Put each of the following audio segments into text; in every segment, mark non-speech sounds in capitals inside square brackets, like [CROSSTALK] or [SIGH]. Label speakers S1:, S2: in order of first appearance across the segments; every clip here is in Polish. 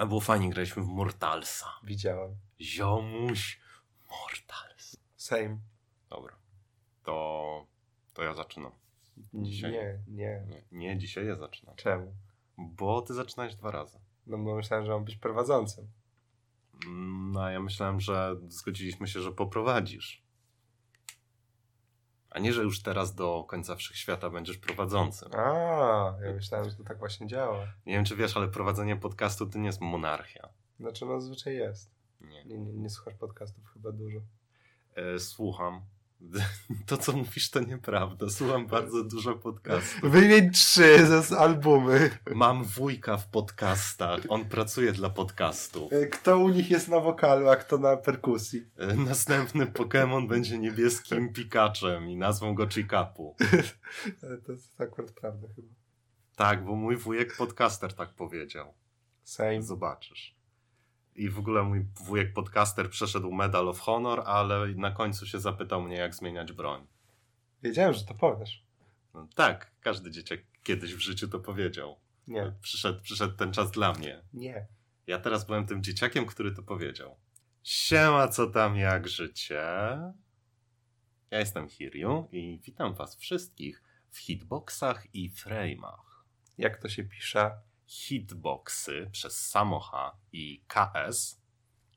S1: A było fajnie, graliśmy w Mortalsa.
S2: Widziałem.
S1: Ziomuś Mortals.
S2: Same.
S1: Dobra. To, to ja zaczynam. Dzisiaj.
S2: Nie, nie.
S1: Nie, nie, dzisiaj ja zaczynam.
S2: Czemu?
S1: Bo ty zaczynałeś dwa razy.
S2: No bo myślałem, że mam być prowadzącym.
S1: No, a ja myślałem, że zgodziliśmy się, że poprowadzisz. A nie, że już teraz do końca wszechświata będziesz prowadzącym.
S2: A, ja myślałem, że to tak właśnie działa.
S1: Nie wiem, czy wiesz, ale prowadzenie podcastu to nie jest monarchia.
S2: Znaczy, no zwyczaj jest.
S1: Nie.
S2: Nie, nie, nie słuchasz podcastów chyba dużo.
S1: E, słucham. [LAUGHS] To, co mówisz, to nieprawda. Słucham bardzo dużo podcastów.
S2: Wymień trzy ze z albumy.
S1: Mam wujka w podcastach. On pracuje dla podcastu.
S2: E, Kto u nich jest na wokalu, a kto na perkusji?
S1: E, Następny Pokémon będzie niebieskim Pikaczem i nazwą go Chikapu. [LAUGHS]
S2: E, To jest akurat prawda chyba.
S1: Tak, bo mój wujek podcaster tak powiedział.
S2: Same.
S1: Zobaczysz. I w ogóle mój wujek podcaster przeszedł Medal of Honor, ale na końcu się zapytał mnie, jak zmieniać broń.
S2: Wiedziałem, że to powiesz.
S1: No, tak, każdy dzieciak kiedyś w życiu to powiedział.
S2: Nie.
S1: Przyszedł, przyszedł ten czas dla mnie.
S2: Nie.
S1: Ja teraz byłem tym dzieciakiem, który to powiedział. Siema, co tam, jak życie? Ja jestem Hiryu i witam was wszystkich w hitboxach i frame'ach.
S2: Jak to się pisze?
S1: Hitboxy przez Samocha i KS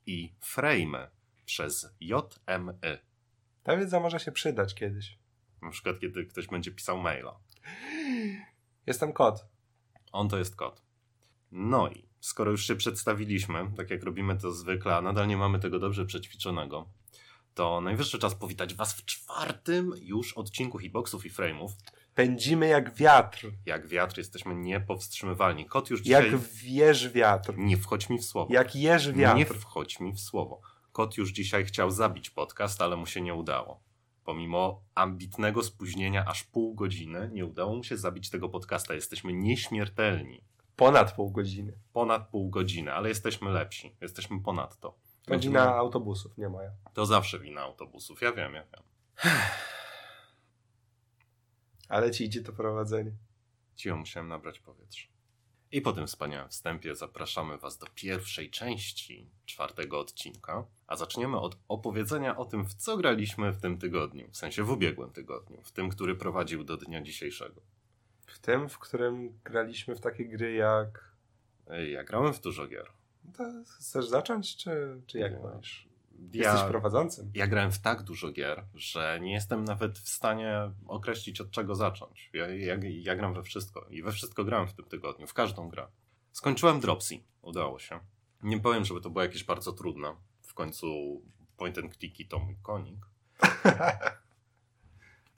S1: i frame przez JMY.
S2: Ta wiedza może się przydać kiedyś.
S1: Na przykład, kiedy ktoś będzie pisał maila.
S2: Jestem kot.
S1: On to jest kod. No i skoro już się przedstawiliśmy, tak jak robimy to zwykle, a nadal nie mamy tego dobrze przećwiczonego, to najwyższy czas powitać Was w czwartym już odcinku hitboxów i frame'ów.
S2: Pędzimy jak wiatr.
S1: Jak wiatr jesteśmy niepowstrzymywalni. Kot już dzisiaj...
S2: Jak wież wiatr.
S1: Nie wchodź mi w słowo.
S2: Jak jeż wiatr.
S1: Nie wchodź mi w słowo. Kot już dzisiaj chciał zabić podcast, ale mu się nie udało. Pomimo ambitnego spóźnienia aż pół godziny, nie udało mu się zabić tego podcasta. Jesteśmy nieśmiertelni.
S2: Ponad pół godziny.
S1: Ponad pół godziny, ale jesteśmy lepsi. Jesteśmy ponad to.
S2: To wina autobusów, nie moja.
S1: To zawsze wina autobusów. Ja wiem, ja wiem.
S2: Ale ci idzie to prowadzenie.
S1: Cicho musiałem nabrać powietrza. I po tym wspaniałym wstępie zapraszamy Was do pierwszej części czwartego odcinka, a zaczniemy od opowiedzenia o tym, w co graliśmy w tym tygodniu, w sensie w ubiegłym tygodniu, w tym, który prowadził do dnia dzisiejszego.
S2: W tym, w którym graliśmy w takie gry jak...
S1: Ja grałem w dużo gier.
S2: To chcesz zacząć, czy, czy jak
S1: Nie.
S2: wolisz?
S1: Ja,
S2: Jesteś prowadzącym.
S1: ja grałem w tak dużo gier, że nie jestem nawet w stanie określić od czego zacząć. Ja, ja, ja gram we wszystko i we wszystko grałem w tym tygodniu, w każdą grę. Skończyłem Dropsy, udało się. Nie powiem, żeby to było jakieś bardzo trudne. W końcu point and clicky to mój konik. [LAUGHS]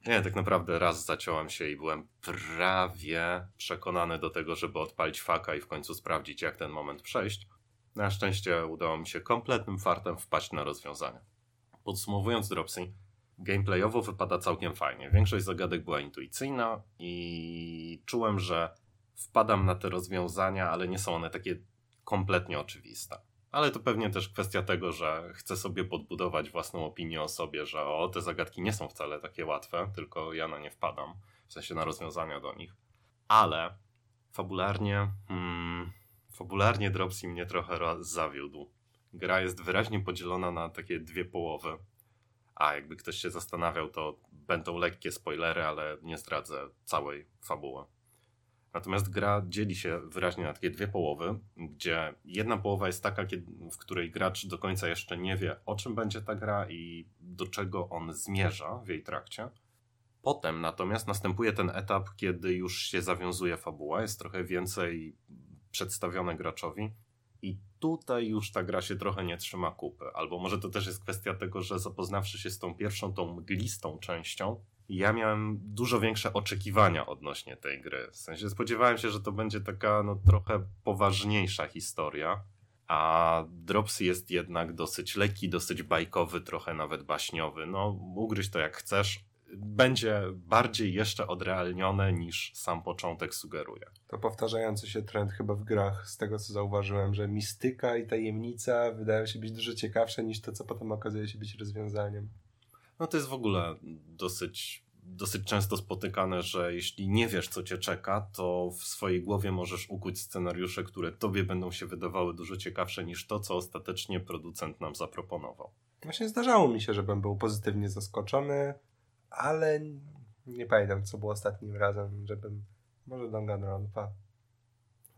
S1: Nie, tak naprawdę raz zaciąłem się i byłem prawie przekonany do tego, żeby odpalić faka i w końcu sprawdzić, jak ten moment przejść. Na szczęście udało mi się kompletnym fartem wpaść na rozwiązania. Podsumowując Dropsy, gameplayowo wypada całkiem fajnie. Większość zagadek była intuicyjna i czułem, że wpadam na te rozwiązania, ale nie są one takie kompletnie oczywiste. Ale to pewnie też kwestia tego, że chcę sobie podbudować własną opinię o sobie, że o, te zagadki nie są wcale takie łatwe, tylko ja na nie wpadam, w sensie na rozwiązania do nich. Ale fabularnie, hmm, fabularnie Dropsy mnie trochę ro- zawiódł. Gra jest wyraźnie podzielona na takie dwie połowy. A jakby ktoś się zastanawiał, to będą lekkie spoilery, ale nie zdradzę całej fabuły. Natomiast gra dzieli się wyraźnie na takie dwie połowy, gdzie jedna połowa jest taka, w której gracz do końca jeszcze nie wie, o czym będzie ta gra i do czego on zmierza w jej trakcie. Potem natomiast następuje ten etap, kiedy już się zawiązuje fabuła, jest trochę więcej przedstawione graczowi. I tutaj już ta gra się trochę nie trzyma kupy. Albo może to też jest kwestia tego, że zapoznawszy się z tą pierwszą, tą mglistą częścią, ja miałem dużo większe oczekiwania odnośnie tej gry. W sensie spodziewałem się, że to będzie taka no, trochę poważniejsza historia. A Dropsy jest jednak dosyć lekki, dosyć bajkowy, trochę nawet baśniowy. No, ugryź to jak chcesz. Będzie bardziej jeszcze odrealnione niż sam początek sugeruje.
S2: To powtarzający się trend chyba w grach, z tego co zauważyłem, że mistyka i tajemnica wydają się być dużo ciekawsze niż to, co potem okazuje się być rozwiązaniem.
S1: No to jest w ogóle dosyć dosyć często spotykane, że jeśli nie wiesz, co cię czeka, to w swojej głowie możesz ukuć scenariusze, które tobie będą się wydawały dużo ciekawsze niż to, co ostatecznie producent nam zaproponował.
S2: Właśnie zdarzało mi się, żebym był pozytywnie zaskoczony, ale nie pamiętam, co było ostatnim razem, żebym. Może Danganronpa.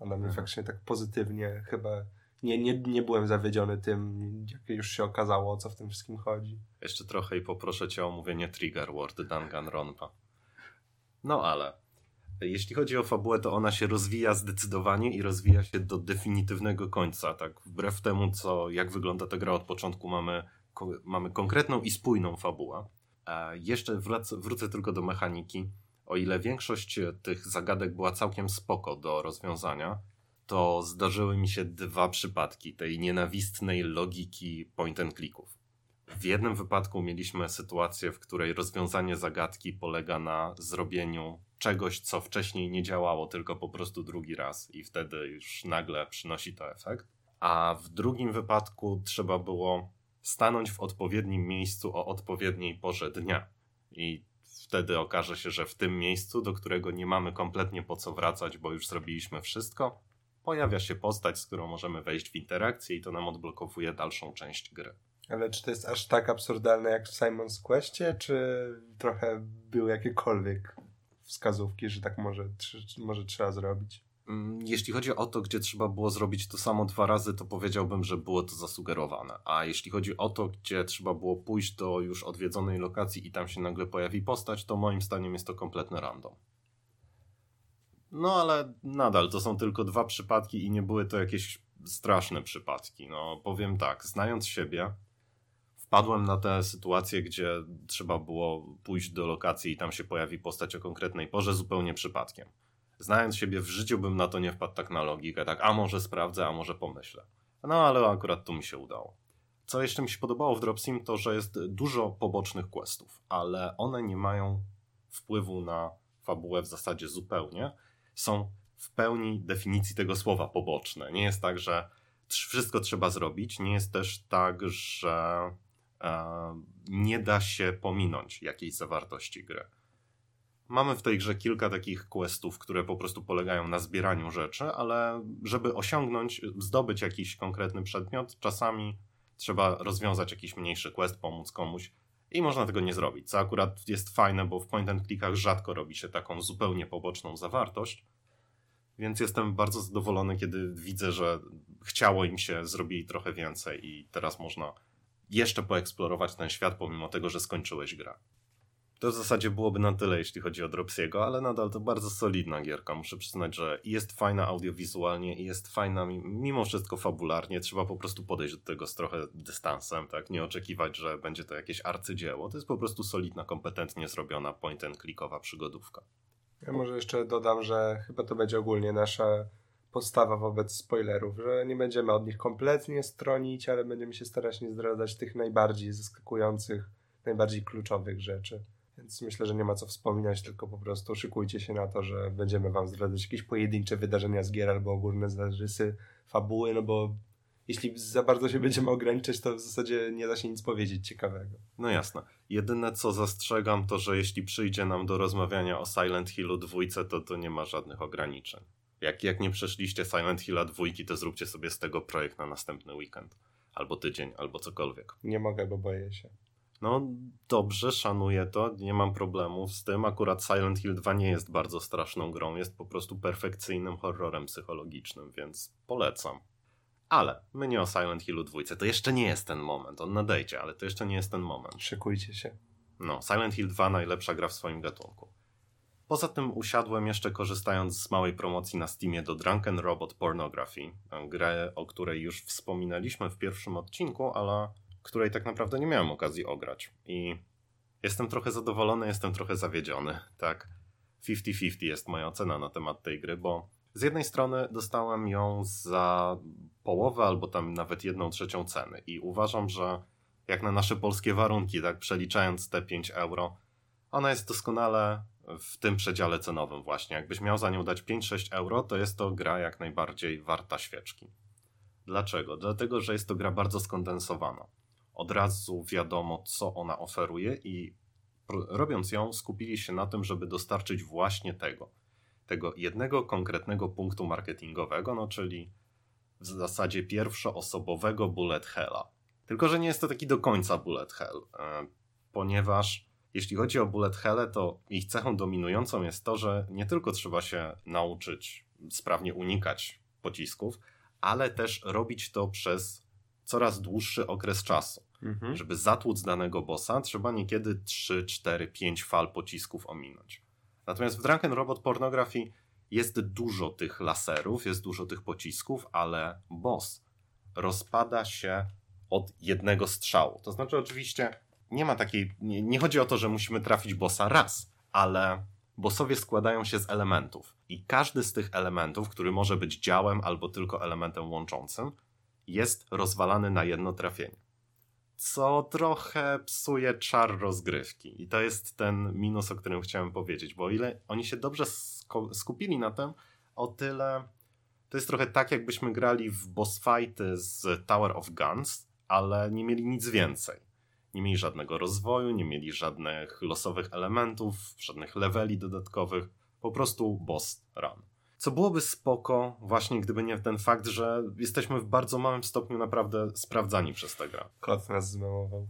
S2: Ona mnie
S1: Mhm.
S2: faktycznie tak pozytywnie chyba. Nie, nie, nie byłem zawiedziony tym, jak już się okazało, o co w tym wszystkim chodzi.
S1: Jeszcze trochę i poproszę cię o omówienie Trigger Word Danganronpa. No ale jeśli chodzi o fabułę, to ona się rozwija zdecydowanie i rozwija się do definitywnego końca. Tak, wbrew temu, co, jak wygląda ta gra od początku, mamy, mamy konkretną i spójną fabułę. Jeszcze wrócę tylko do mechaniki. O ile większość tych zagadek była całkiem spoko do rozwiązania, to zdarzyły mi się dwa przypadki tej nienawistnej logiki point and clicków. W jednym wypadku mieliśmy sytuację, w której rozwiązanie zagadki polega na zrobieniu czegoś, co wcześniej nie działało, tylko po prostu drugi raz, i wtedy już nagle przynosi to efekt. A w drugim wypadku trzeba było stanąć w odpowiednim miejscu o odpowiedniej porze dnia. I wtedy okaże się, że w tym miejscu, do którego nie mamy kompletnie po co wracać, bo już zrobiliśmy wszystko, pojawia się postać, z którą możemy wejść w interakcję i to nam odblokowuje dalszą część gry.
S2: Ale czy to jest aż tak absurdalne jak w Simon's Questie, czy trochę były jakiekolwiek wskazówki, że tak może, może trzeba zrobić?
S1: Mm, Jeśli chodzi o to, gdzie trzeba było zrobić to samo dwa razy, to powiedziałbym, że było to zasugerowane. A jeśli chodzi o to, gdzie trzeba było pójść do już odwiedzonej lokacji i tam się nagle pojawi postać, to moim zdaniem jest to kompletny random. No ale nadal to są tylko dwa przypadki i nie były to jakieś straszne przypadki. No powiem tak, znając siebie, wpadłem na tę sytuację, gdzie trzeba było pójść do lokacji i tam się pojawi postać o konkretnej porze zupełnie przypadkiem. Znając siebie w życiu bym na to nie wpadł tak na logikę, tak a może sprawdzę, a może pomyślę. No ale akurat tu mi się udało. Co jeszcze mi się podobało w Dropsim to, że jest dużo pobocznych questów, ale one nie mają wpływu na fabułę w zasadzie zupełnie. Są w pełni definicji tego słowa poboczne. Nie jest tak, że wszystko trzeba zrobić. Nie jest też tak, że e, nie da się pominąć jakiejś zawartości gry. Mamy w tej grze kilka takich questów, które po prostu polegają na zbieraniu rzeczy, ale żeby osiągnąć, zdobyć jakiś konkretny przedmiot, czasami trzeba rozwiązać jakiś mniejszy quest, pomóc komuś i można tego nie zrobić, co akurat jest fajne, bo w point and clickach rzadko robi się taką zupełnie poboczną zawartość, więc jestem bardzo zadowolony, kiedy widzę, że chciało im się, zrobili trochę więcej i teraz można jeszcze poeksplorować ten świat, pomimo tego, że skończyłeś grę. To w zasadzie byłoby na tyle, jeśli chodzi o Dropsiego, ale nadal to bardzo solidna gierka. Muszę przyznać, że jest fajna audiowizualnie, i jest fajna mi- mimo wszystko fabularnie. Trzeba po prostu podejść do tego z trochę dystansem, tak? Nie oczekiwać, że będzie to jakieś arcydzieło. To jest po prostu solidna, kompetentnie zrobiona point and clickowa przygodówka.
S2: Ja może jeszcze dodam, że chyba to będzie ogólnie nasza postawa wobec spoilerów, że nie będziemy od nich kompletnie stronić, ale będziemy się starać nie zdradzać tych najbardziej zaskakujących, najbardziej kluczowych rzeczy. Więc myślę, że nie ma co wspominać, tylko po prostu szykujcie się na to, że będziemy wam zdradzać jakieś pojedyncze wydarzenia z gier albo ogólne zarysy fabuły, no bo jeśli za bardzo się będziemy ograniczać, to w zasadzie nie da się nic powiedzieć ciekawego.
S1: No jasne. Jedyne co zastrzegam to, że jeśli przyjdzie nam do rozmawiania o Silent Hillu dwójce, to to nie ma żadnych ograniczeń. Jak, jak nie przeszliście Silent Hilla dwójki, to zróbcie sobie z tego projekt na następny weekend. Albo tydzień, albo cokolwiek.
S2: Nie mogę, bo boję się.
S1: No dobrze, szanuję to, nie mam problemów z tym. Akurat Silent Hill 2 nie jest bardzo straszną grą, jest po prostu perfekcyjnym horrorem psychologicznym, więc polecam. Ale my nie o Silent Hillu 2. To jeszcze nie jest ten moment. On nadejdzie, ale to jeszcze nie jest ten moment.
S2: Szykujcie się.
S1: No, Silent Hill 2 najlepsza gra w swoim gatunku. Poza tym usiadłem jeszcze korzystając z małej promocji na Steamie do Drunken Robot Pornography, grę, o której już wspominaliśmy w pierwszym odcinku, ale której tak naprawdę nie miałem okazji ograć. I jestem trochę zadowolony, jestem trochę zawiedziony, tak. 50-50 jest moja ocena na temat tej gry, bo z jednej strony dostałem ją za połowę albo tam nawet jedną trzecią ceny i uważam, że jak na nasze polskie warunki, tak przeliczając te 5 euro, ona jest doskonale w tym przedziale cenowym właśnie. Jakbyś miał za nią dać 5-6 euro, to jest to gra jak najbardziej warta świeczki. Dlaczego? Dlatego, że jest to gra bardzo skondensowana. Od razu wiadomo, co ona oferuje i robiąc ją, skupili się na tym, żeby dostarczyć właśnie tego. Tego jednego konkretnego punktu marketingowego, no czyli w zasadzie pierwszoosobowego bullet hella. Tylko, że nie jest to taki do końca bullet hell, e, ponieważ jeśli chodzi o bullet helle, to ich cechą dominującą jest to, że nie tylko trzeba się nauczyć sprawnie unikać pocisków, ale też robić to przez coraz dłuższy okres czasu. Mhm. Żeby zatłuc danego bossa, trzeba niekiedy 3, 4, 5 fal pocisków ominąć. Natomiast w Drunken Robot Pornography jest dużo tych laserów, jest dużo tych pocisków, ale boss rozpada się od jednego strzału. To znaczy, oczywiście, nie ma takiej. Nie, nie chodzi o to, że musimy trafić bossa raz, ale bossowie składają się z elementów. I każdy z tych elementów, który może być działem albo tylko elementem łączącym, jest rozwalany na jedno trafienie. Co trochę psuje czar rozgrywki. I to jest ten minus, o którym chciałem powiedzieć, bo o ile oni się dobrze skupili na tym, o tyle to jest trochę tak, jakbyśmy grali w boss fighty z Tower of Guns, ale nie mieli nic więcej. Nie mieli żadnego rozwoju, nie mieli żadnych losowych elementów, żadnych leveli dodatkowych, po prostu boss run. Co byłoby spoko, właśnie gdyby nie ten fakt, że jesteśmy w bardzo małym stopniu naprawdę sprawdzani przez tę grę.
S2: Kot nas zmemował.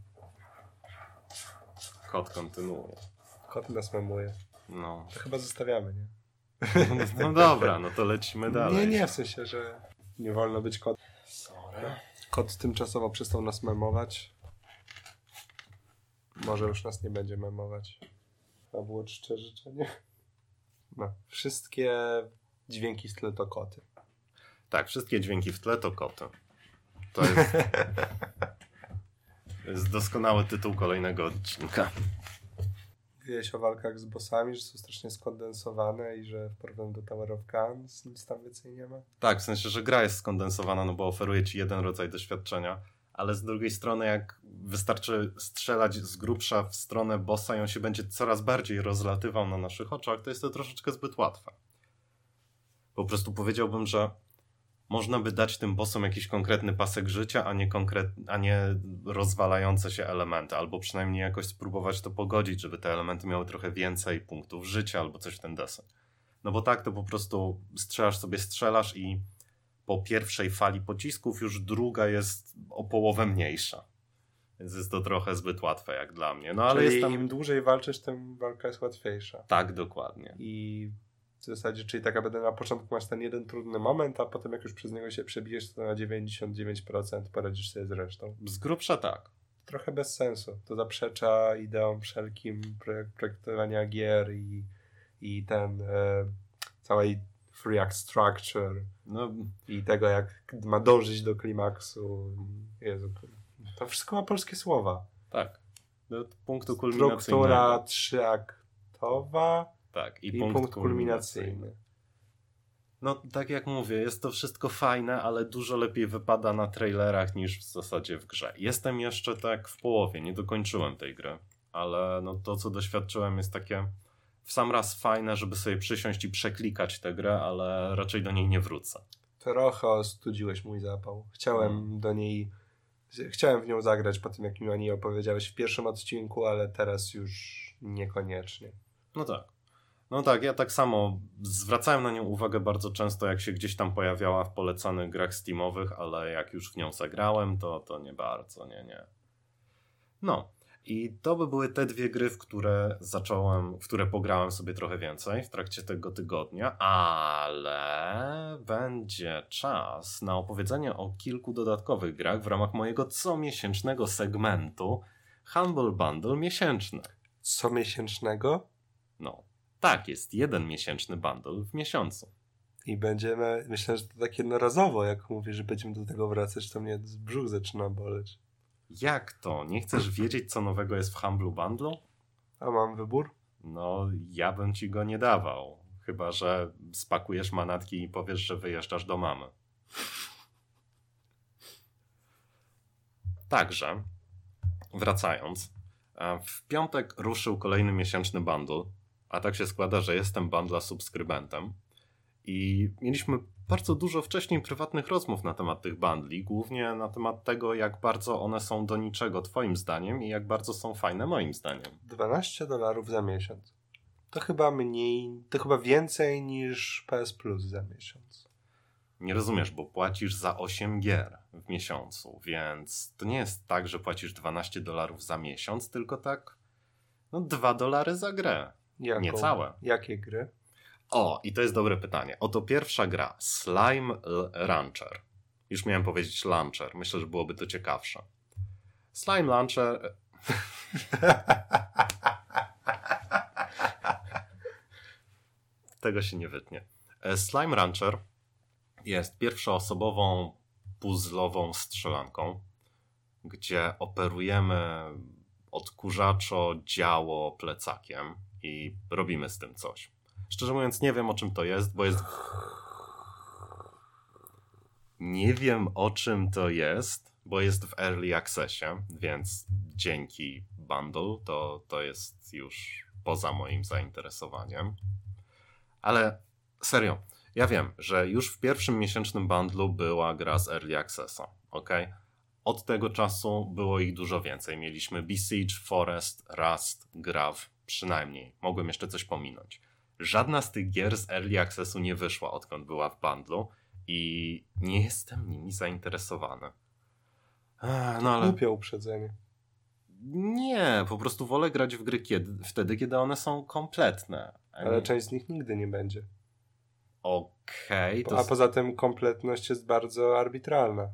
S1: Kot kontynuuje.
S2: Kot nas memuje.
S1: No.
S2: To chyba zostawiamy, nie? [LAUGHS]
S1: No dobra, no to lecimy dalej.
S2: Nie, nie, w sensie, że nie wolno być kot. Sorry. Kot tymczasowo przestał nas memować. Może już nas nie będzie memować. A było czcze życzenie? No. Wszystkie dźwięki w tle to koty.
S1: Tak, wszystkie dźwięki w tle to koty. To jest, [LAUGHS] jest doskonały tytuł kolejnego odcinka.
S2: Mówiłeś o walkach z bossami, że są strasznie skondensowane i że w porównaniu do Tower of Guns nic tam więcej nie ma?
S1: Tak, w sensie, że gra jest skondensowana, no bo oferuje ci jeden rodzaj doświadczenia, ale z drugiej strony jak wystarczy strzelać z grubsza w stronę bossa i on się będzie coraz bardziej rozlatywał na naszych oczach, to jest to troszeczkę zbyt łatwe. Po prostu powiedziałbym, że można by dać tym bossom jakiś konkretny pasek życia, a nie, konkret, a nie rozwalające się elementy, albo przynajmniej jakoś spróbować to pogodzić, żeby te elementy miały trochę więcej punktów życia albo coś w ten deseń. No bo tak to po prostu strzelasz sobie, strzelasz i po pierwszej fali pocisków już druga jest o połowę mniejsza. Więc jest to trochę zbyt łatwe jak dla mnie. No ale
S2: Czyli
S1: jest tam...
S2: im dłużej walczysz, tym walka jest łatwiejsza.
S1: Tak, dokładnie.
S2: I w zasadzie, czyli tak naprawdę na początku masz ten jeden trudny moment, a potem jak już przez niego się przebijesz, to na 99% poradzisz sobie z resztą.
S1: Z grubsza tak.
S2: Trochę bez sensu. To zaprzecza ideom wszelkim projektowania gier i, i ten e, całej free act structure no. i tego, jak ma dążyć do klimaksu. Jezu, to wszystko ma polskie słowa.
S1: Tak. Do punktu kulminacyjnego.
S2: Struktura trzyaktowa
S1: tak,
S2: i, I punkt, punkt kulminacyjny. kulminacyjny.
S1: No, tak jak mówię, jest to wszystko fajne, ale dużo lepiej wypada na trailerach niż w zasadzie w grze. Jestem jeszcze tak w połowie, nie dokończyłem tej gry, ale no to, co doświadczyłem, jest takie w sam raz fajne, żeby sobie przysiąść i przeklikać tę grę, ale raczej do niej nie wrócę.
S2: Trochę ostudziłeś mój zapał. Chciałem hmm. do niej. Chciałem w nią zagrać po tym, jak mi o niej opowiedziałeś w pierwszym odcinku, ale teraz już niekoniecznie.
S1: No tak. No tak, ja tak samo zwracałem na nią uwagę bardzo często, jak się gdzieś tam pojawiała w polecanych grach Steamowych, ale jak już w nią zagrałem, to, to nie bardzo, nie, nie. No, i to by były te dwie gry, w które zacząłem, w które pograłem sobie trochę więcej w trakcie tego tygodnia, ale będzie czas na opowiedzenie o kilku dodatkowych grach w ramach mojego comiesięcznego segmentu Humble Bundle miesięczny.
S2: Comiesięcznego?
S1: No, tak, jest jeden miesięczny bundle w miesiącu.
S2: I będziemy, myślę, że to tak jednorazowo, jak mówisz, że będziemy do tego wracać, to mnie brzuch zaczyna boleć.
S1: Jak to? Nie chcesz wiedzieć, co nowego jest w Humble Bundle?
S2: A mam wybór?
S1: No, ja bym ci go nie dawał. Chyba, że spakujesz manatki i powiesz, że wyjeżdżasz do mamy. Także, wracając, w piątek ruszył kolejny miesięczny bundle, a tak się składa, że jestem bundla subskrybentem. I mieliśmy bardzo dużo wcześniej prywatnych rozmów na temat tych bundli, głównie na temat tego, jak bardzo one są do niczego Twoim zdaniem i jak bardzo są fajne moim zdaniem.
S2: 12 dolarów za miesiąc. To chyba mniej, to chyba więcej niż PS Plus za miesiąc.
S1: Nie rozumiesz, bo płacisz za 8 gier w miesiącu, więc to nie jest tak, że płacisz 12 dolarów za miesiąc, tylko tak no 2 dolary za grę.
S2: Jaką?
S1: Niecałe.
S2: Jakie gry?
S1: O, i to jest dobre pytanie. Oto pierwsza gra, Slime Rancher. Już miałem powiedzieć Launcher, myślę, że byłoby to ciekawsze. Slime Launcher... [LAUGHS] Tego się nie wytnie. E, Slime Rancher jest pierwszoosobową puzzlową strzelanką, gdzie operujemy odkurzaczo działo plecakiem i robimy z tym coś. Szczerze mówiąc, nie wiem o czym to jest, bo jest. Nie wiem o czym to jest, bo jest w early accessie, więc dzięki bundle to, to jest już poza moim zainteresowaniem. Ale serio, ja wiem, że już w pierwszym miesięcznym bundlu była gra z early accessa, ok? Od tego czasu było ich dużo więcej. Mieliśmy Besiege, Forest, Rust, Grav, przynajmniej. Mogłem jeszcze coś pominąć. Żadna z tych gier z Early Accessu nie wyszła, odkąd była w bundlu i nie jestem nimi zainteresowany. Ech, No ale
S2: Głupie uprzedzenie.
S1: nie, po prostu wolę grać w gry kiedy, wtedy, kiedy one są kompletne.
S2: Ale
S1: nie-
S2: część z nich nigdy nie będzie.
S1: Okej, to
S2: A poza tym kompletność jest bardzo arbitralna.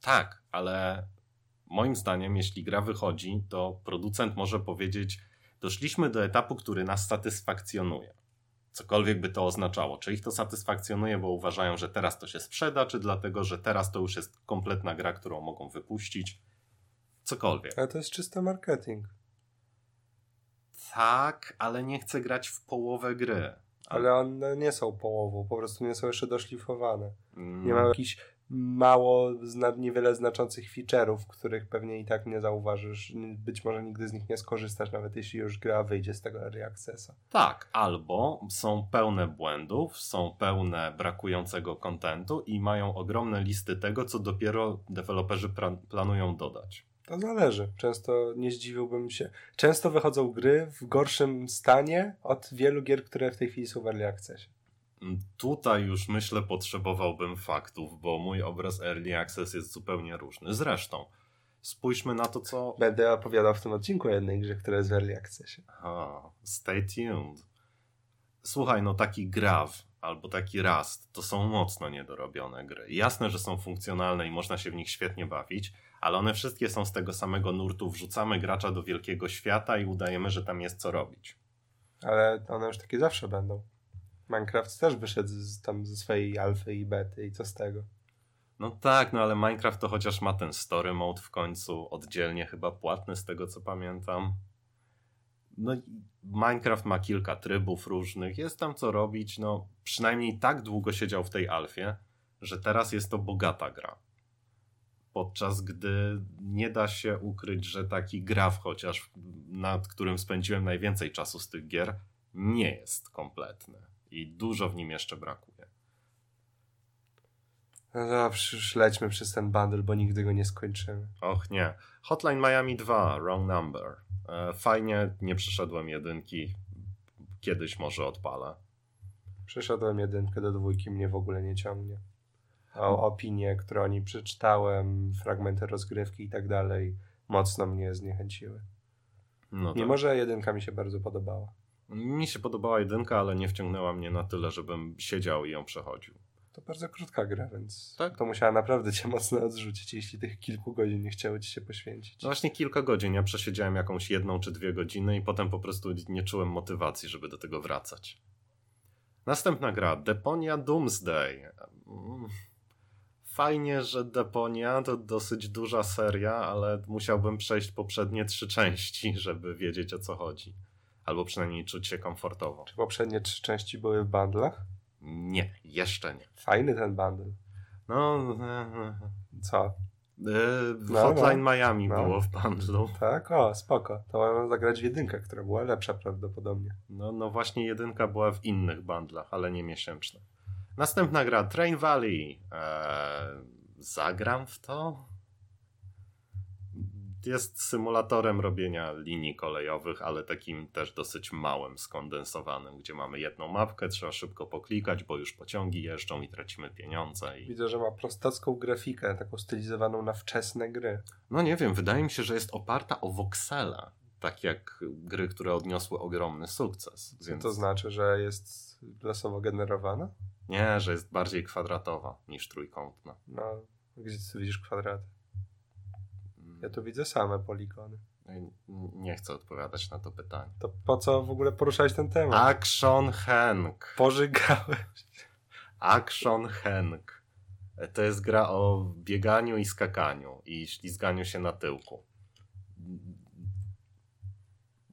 S1: tak, ale moim zdaniem, jeśli gra wychodzi, to producent może powiedzieć: Doszliśmy do etapu, który nas satysfakcjonuje. Cokolwiek by to oznaczało. Czy ich to satysfakcjonuje, bo uważają, że teraz to się sprzeda, czy dlatego, że teraz to już jest kompletna gra, którą mogą wypuścić. Cokolwiek.
S2: Ale to jest czysto marketing.
S1: Tak, ale nie chcę grać w połowę gry.
S2: Ale one nie są połową, po prostu nie są jeszcze doszlifowane.
S1: Mm,
S2: Nie mają jakichś mało, niewiele znaczących feature'ów, których pewnie i tak nie zauważysz. Być może nigdy z nich nie skorzystasz, nawet jeśli już gra wyjdzie z tego Early Accessa.
S1: Tak, albo są pełne błędów, są pełne brakującego kontentu i mają ogromne listy tego, co dopiero deweloperzy planują dodać.
S2: To zależy. Często nie zdziwiłbym się. Często wychodzą gry w gorszym stanie od wielu gier, które w tej chwili są w Early Accessie.
S1: Tutaj już myślę potrzebowałbym faktów, bo mój obraz Early Access jest zupełnie różny. Zresztą, spójrzmy na to, co...
S2: Będę opowiadał w tym odcinku o jednej grze, która jest w Early Accessie.
S1: Stay tuned. Słuchaj, no taki Grav albo taki Rust to są mocno niedorobione gry. Jasne, że są funkcjonalne i można się w nich świetnie bawić, ale one wszystkie są z tego samego nurtu. Wrzucamy gracza do wielkiego świata i udajemy, że tam jest co robić.
S2: Ale one już takie zawsze będą. Minecraft też wyszedł z, tam ze swojej alfy i bety i co z tego?
S1: No tak, no ale Minecraft to chociaż ma ten story mode w końcu, oddzielnie chyba płatny z tego co pamiętam. No Minecraft ma kilka trybów różnych, jest tam co robić, no przynajmniej tak długo siedział w tej alfie, że teraz jest to bogata gra. Podczas gdy nie da się ukryć, że taki graf chociaż, nad którym spędziłem najwięcej czasu z tych gier, nie jest kompletny i dużo w nim jeszcze brakuje.
S2: No dobrze, już lećmy przez ten bundle, bo nigdy go nie skończymy.
S1: Och nie. Hotline Miami 2, wrong number. E, Fajnie, nie przeszedłem jedynki. Kiedyś może odpalę.
S2: Przeszedłem jedynkę do dwójki, mnie w ogóle nie ciągnie. O, opinie, które o niej przeczytałem, fragmenty rozgrywki i tak dalej, mocno mnie zniechęciły.
S1: No
S2: Mimo, że jedynka mi się bardzo podobała.
S1: Mi się podobała jedynka, ale nie wciągnęła mnie na tyle, żebym siedział i ją przechodził.
S2: To bardzo krótka gra, więc
S1: Tak.
S2: to musiała naprawdę cię mocno odrzucić, jeśli tych kilku godzin nie chciały ci się poświęcić.
S1: No właśnie kilka godzin. Ja przesiedziałem jakąś jedną czy dwie godziny i potem po prostu nie czułem motywacji, żeby do tego wracać. Następna gra, Deponia Doomsday. Mm. Fajnie, że Deponia to dosyć duża seria, ale musiałbym przejść poprzednie trzy części, żeby wiedzieć o co chodzi. Albo przynajmniej czuć się komfortowo.
S2: Czy poprzednie trzy części były w bundlach?
S1: Nie, jeszcze nie.
S2: Fajny ten bundle.
S1: No, e,
S2: Co?
S1: e,
S2: No,
S1: Hotline
S2: no.
S1: Miami
S2: No.
S1: było w bundlu.
S2: Tak? O, spoko. To mam zagrać w jedynkę, która była lepsza prawdopodobnie.
S1: No, no właśnie jedynka była w innych bundlach, ale nie miesięcznych. Następna gra Train Valley. Eee, zagram w to? Jest symulatorem robienia linii kolejowych, ale takim też dosyć małym, skondensowanym, gdzie mamy jedną mapkę, trzeba szybko poklikać, bo już pociągi jeżdżą i tracimy pieniądze. I...
S2: Widzę, że ma prostacką grafikę, taką stylizowaną na wczesne gry.
S1: No nie wiem, wydaje mi się, że jest oparta o voxele, tak jak gry, które odniosły ogromny sukces.
S2: Więc... To znaczy, że jest losowo generowana?
S1: Nie, że jest bardziej kwadratowa niż trójkątna.
S2: No, gdzie ty widzisz kwadraty? Ja tu widzę same poligony.
S1: Nie chcę odpowiadać na to pytanie.
S2: To po co w ogóle poruszać ten temat?
S1: Action Hank.
S2: Pożygałeś.
S1: Action Hank. To jest gra o bieganiu i skakaniu i ślizganiu się na tyłku.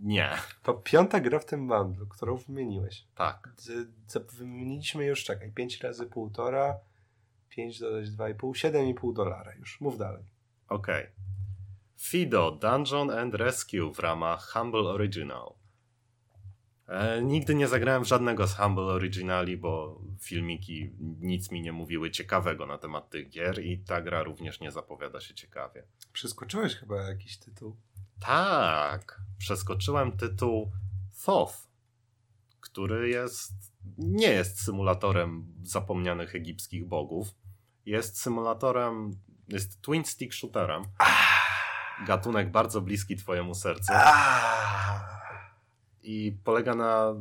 S1: Nie.
S2: To piąta gra w tym bundlu, którą wymieniłeś.
S1: Tak.
S2: Wymieniliśmy już, czekaj, 5 razy półtora, 5 dodać 2,5, 7,5 dolara już. Mów dalej.
S1: Okej. Okay. Fido Dungeon and Rescue w ramach Humble Original. E, nigdy nie zagrałem żadnego z Humble Originali, bo filmiki nic mi nie mówiły ciekawego na temat tych gier i ta gra również nie zapowiada się ciekawie.
S2: Przeskoczyłeś chyba jakiś tytuł.
S1: Tak, przeskoczyłem tytuł Thoth, który jest nie jest symulatorem zapomnianych egipskich bogów. Jest symulatorem, jest twin stick shooterem. Ah gatunek bardzo bliski twojemu sercu. I polega na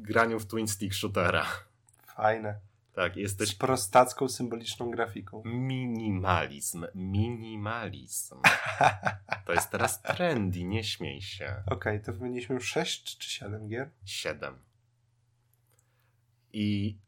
S1: graniu w twin stick shootera.
S2: Fajne.
S1: Tak, jesteś...
S2: Z prostacką, symboliczną grafiką.
S1: Minimalizm. Minimalizm. To jest teraz trendy, nie śmiej się.
S2: Okej, okay, to wymieniliśmy już 6 czy 7 gier?
S1: 7. I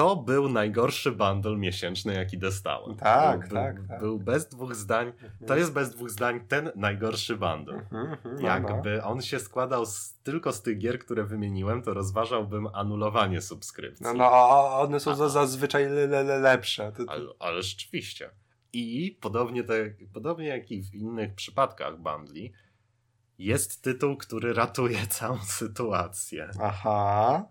S1: to był najgorszy bundle miesięczny, jaki dostałem.
S2: Tak,
S1: był,
S2: tak,
S1: tak. Był bez dwóch zdań. Mhm. To jest bez dwóch zdań ten najgorszy bundle. Mhm, mhm, no, Jakby no. on się składał z, tylko z tych gier, które wymieniłem, to rozważałbym anulowanie subskrypcji.
S2: No, no one są za, zazwyczaj le, le, le lepsze. To,
S1: to... Ale, ale rzeczywiście. I podobnie, te, podobnie jak i w innych przypadkach bundli, jest tytuł, który ratuje całą sytuację.
S2: Aha.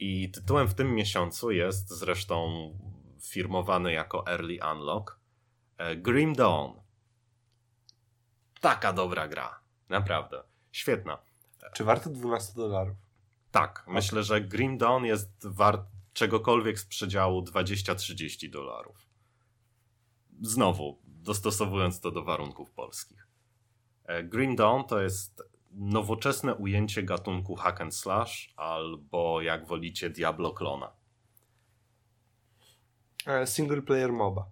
S1: I tytułem w tym miesiącu jest zresztą firmowany jako Early Unlock e, Grim Dawn. Taka dobra gra. Naprawdę. Świetna.
S2: Czy warto 12 dolarów?
S1: Tak. Okay. Myślę, że Grim Dawn jest wart czegokolwiek z przedziału 20-30 dolarów. Znowu, dostosowując to do warunków polskich. E, Grim Dawn to jest nowoczesne ujęcie gatunku hack and slash albo jak wolicie Diablo klona.
S2: E, single player MOBA.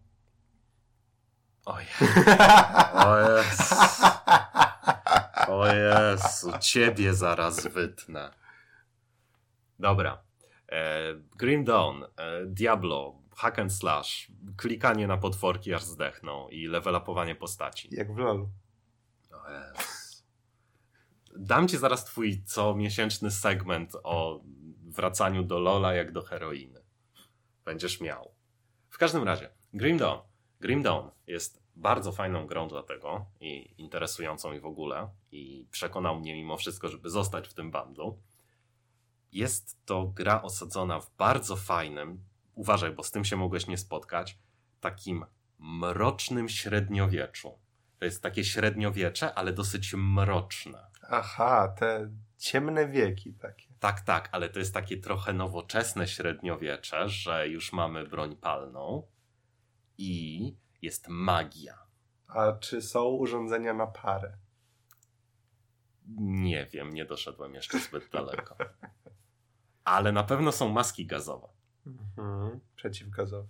S1: Oj. O Jezu. O Jezu, ciebie zaraz wytnę. Dobra. E, Grim Dawn, e, Diablo, hack and slash, klikanie na potworki aż zdechną i levelapowanie postaci.
S2: Jak w LoLu.
S1: O Jezu. Dam ci zaraz twój comiesięczny segment o wracaniu do Lola jak do heroiny. Będziesz miał. W każdym razie, Grim Dawn. Grim Dawn jest bardzo fajną grą dlatego i interesującą i w ogóle i przekonał mnie mimo wszystko, żeby zostać w tym bundlu. Jest to gra osadzona w bardzo fajnym, uważaj, bo z tym się mogłeś nie spotkać, takim mrocznym średniowieczu. To jest takie średniowiecze, ale dosyć mroczne.
S2: Aha, te ciemne wieki takie.
S1: Tak, tak, ale to jest takie trochę nowoczesne średniowiecze, że już mamy broń palną i jest magia.
S2: A czy są urządzenia na parę?
S1: Nie wiem, nie doszedłem jeszcze zbyt daleko. Ale na pewno są maski gazowe.
S2: Mhm. Przeciwgazowe.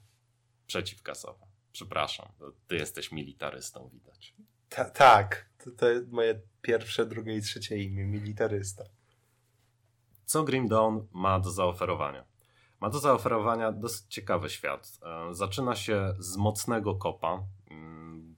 S1: Przeciwgazowe. Przepraszam, ty jesteś militarystą, widać.
S2: Ta, tak, to, to jest moje pierwsze, drugie i trzecie imię, militarysta.
S1: Co Grim Dawn ma do zaoferowania? Ma do zaoferowania dosyć ciekawy świat. E, zaczyna się z mocnego kopa. Mm,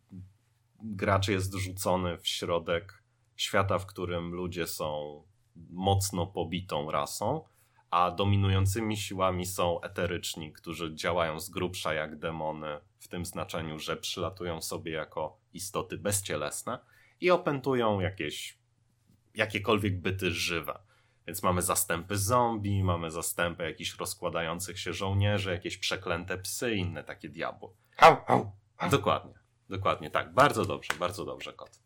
S1: gracz jest rzucony w środek świata, w którym ludzie są mocno pobitą rasą, a dominującymi siłami są eteryczni, którzy działają z grubsza jak demony, w tym znaczeniu, że przylatują sobie jako istoty bezcielesne i opętują jakieś jakiekolwiek byty żywe. Więc mamy zastępy zombie, mamy zastępy jakichś rozkładających się żołnierzy, jakieś przeklęte psy, inne takie diabły.
S2: Au, au, au.
S1: Dokładnie, dokładnie tak. Bardzo dobrze, bardzo dobrze, kot.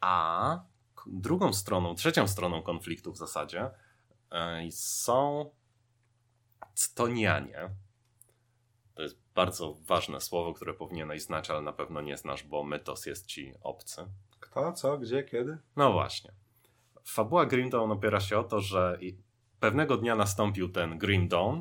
S1: A drugą stroną, trzecią stroną konfliktu w zasadzie e, są Ctonianie. Bardzo ważne słowo, które powinieneś znać, ale na pewno nie znasz, bo mytos jest ci obcy.
S2: Kto, co, gdzie, kiedy?
S1: No właśnie. Fabuła Grim Dawn opiera się o to, że pewnego dnia nastąpił ten Grim Dawn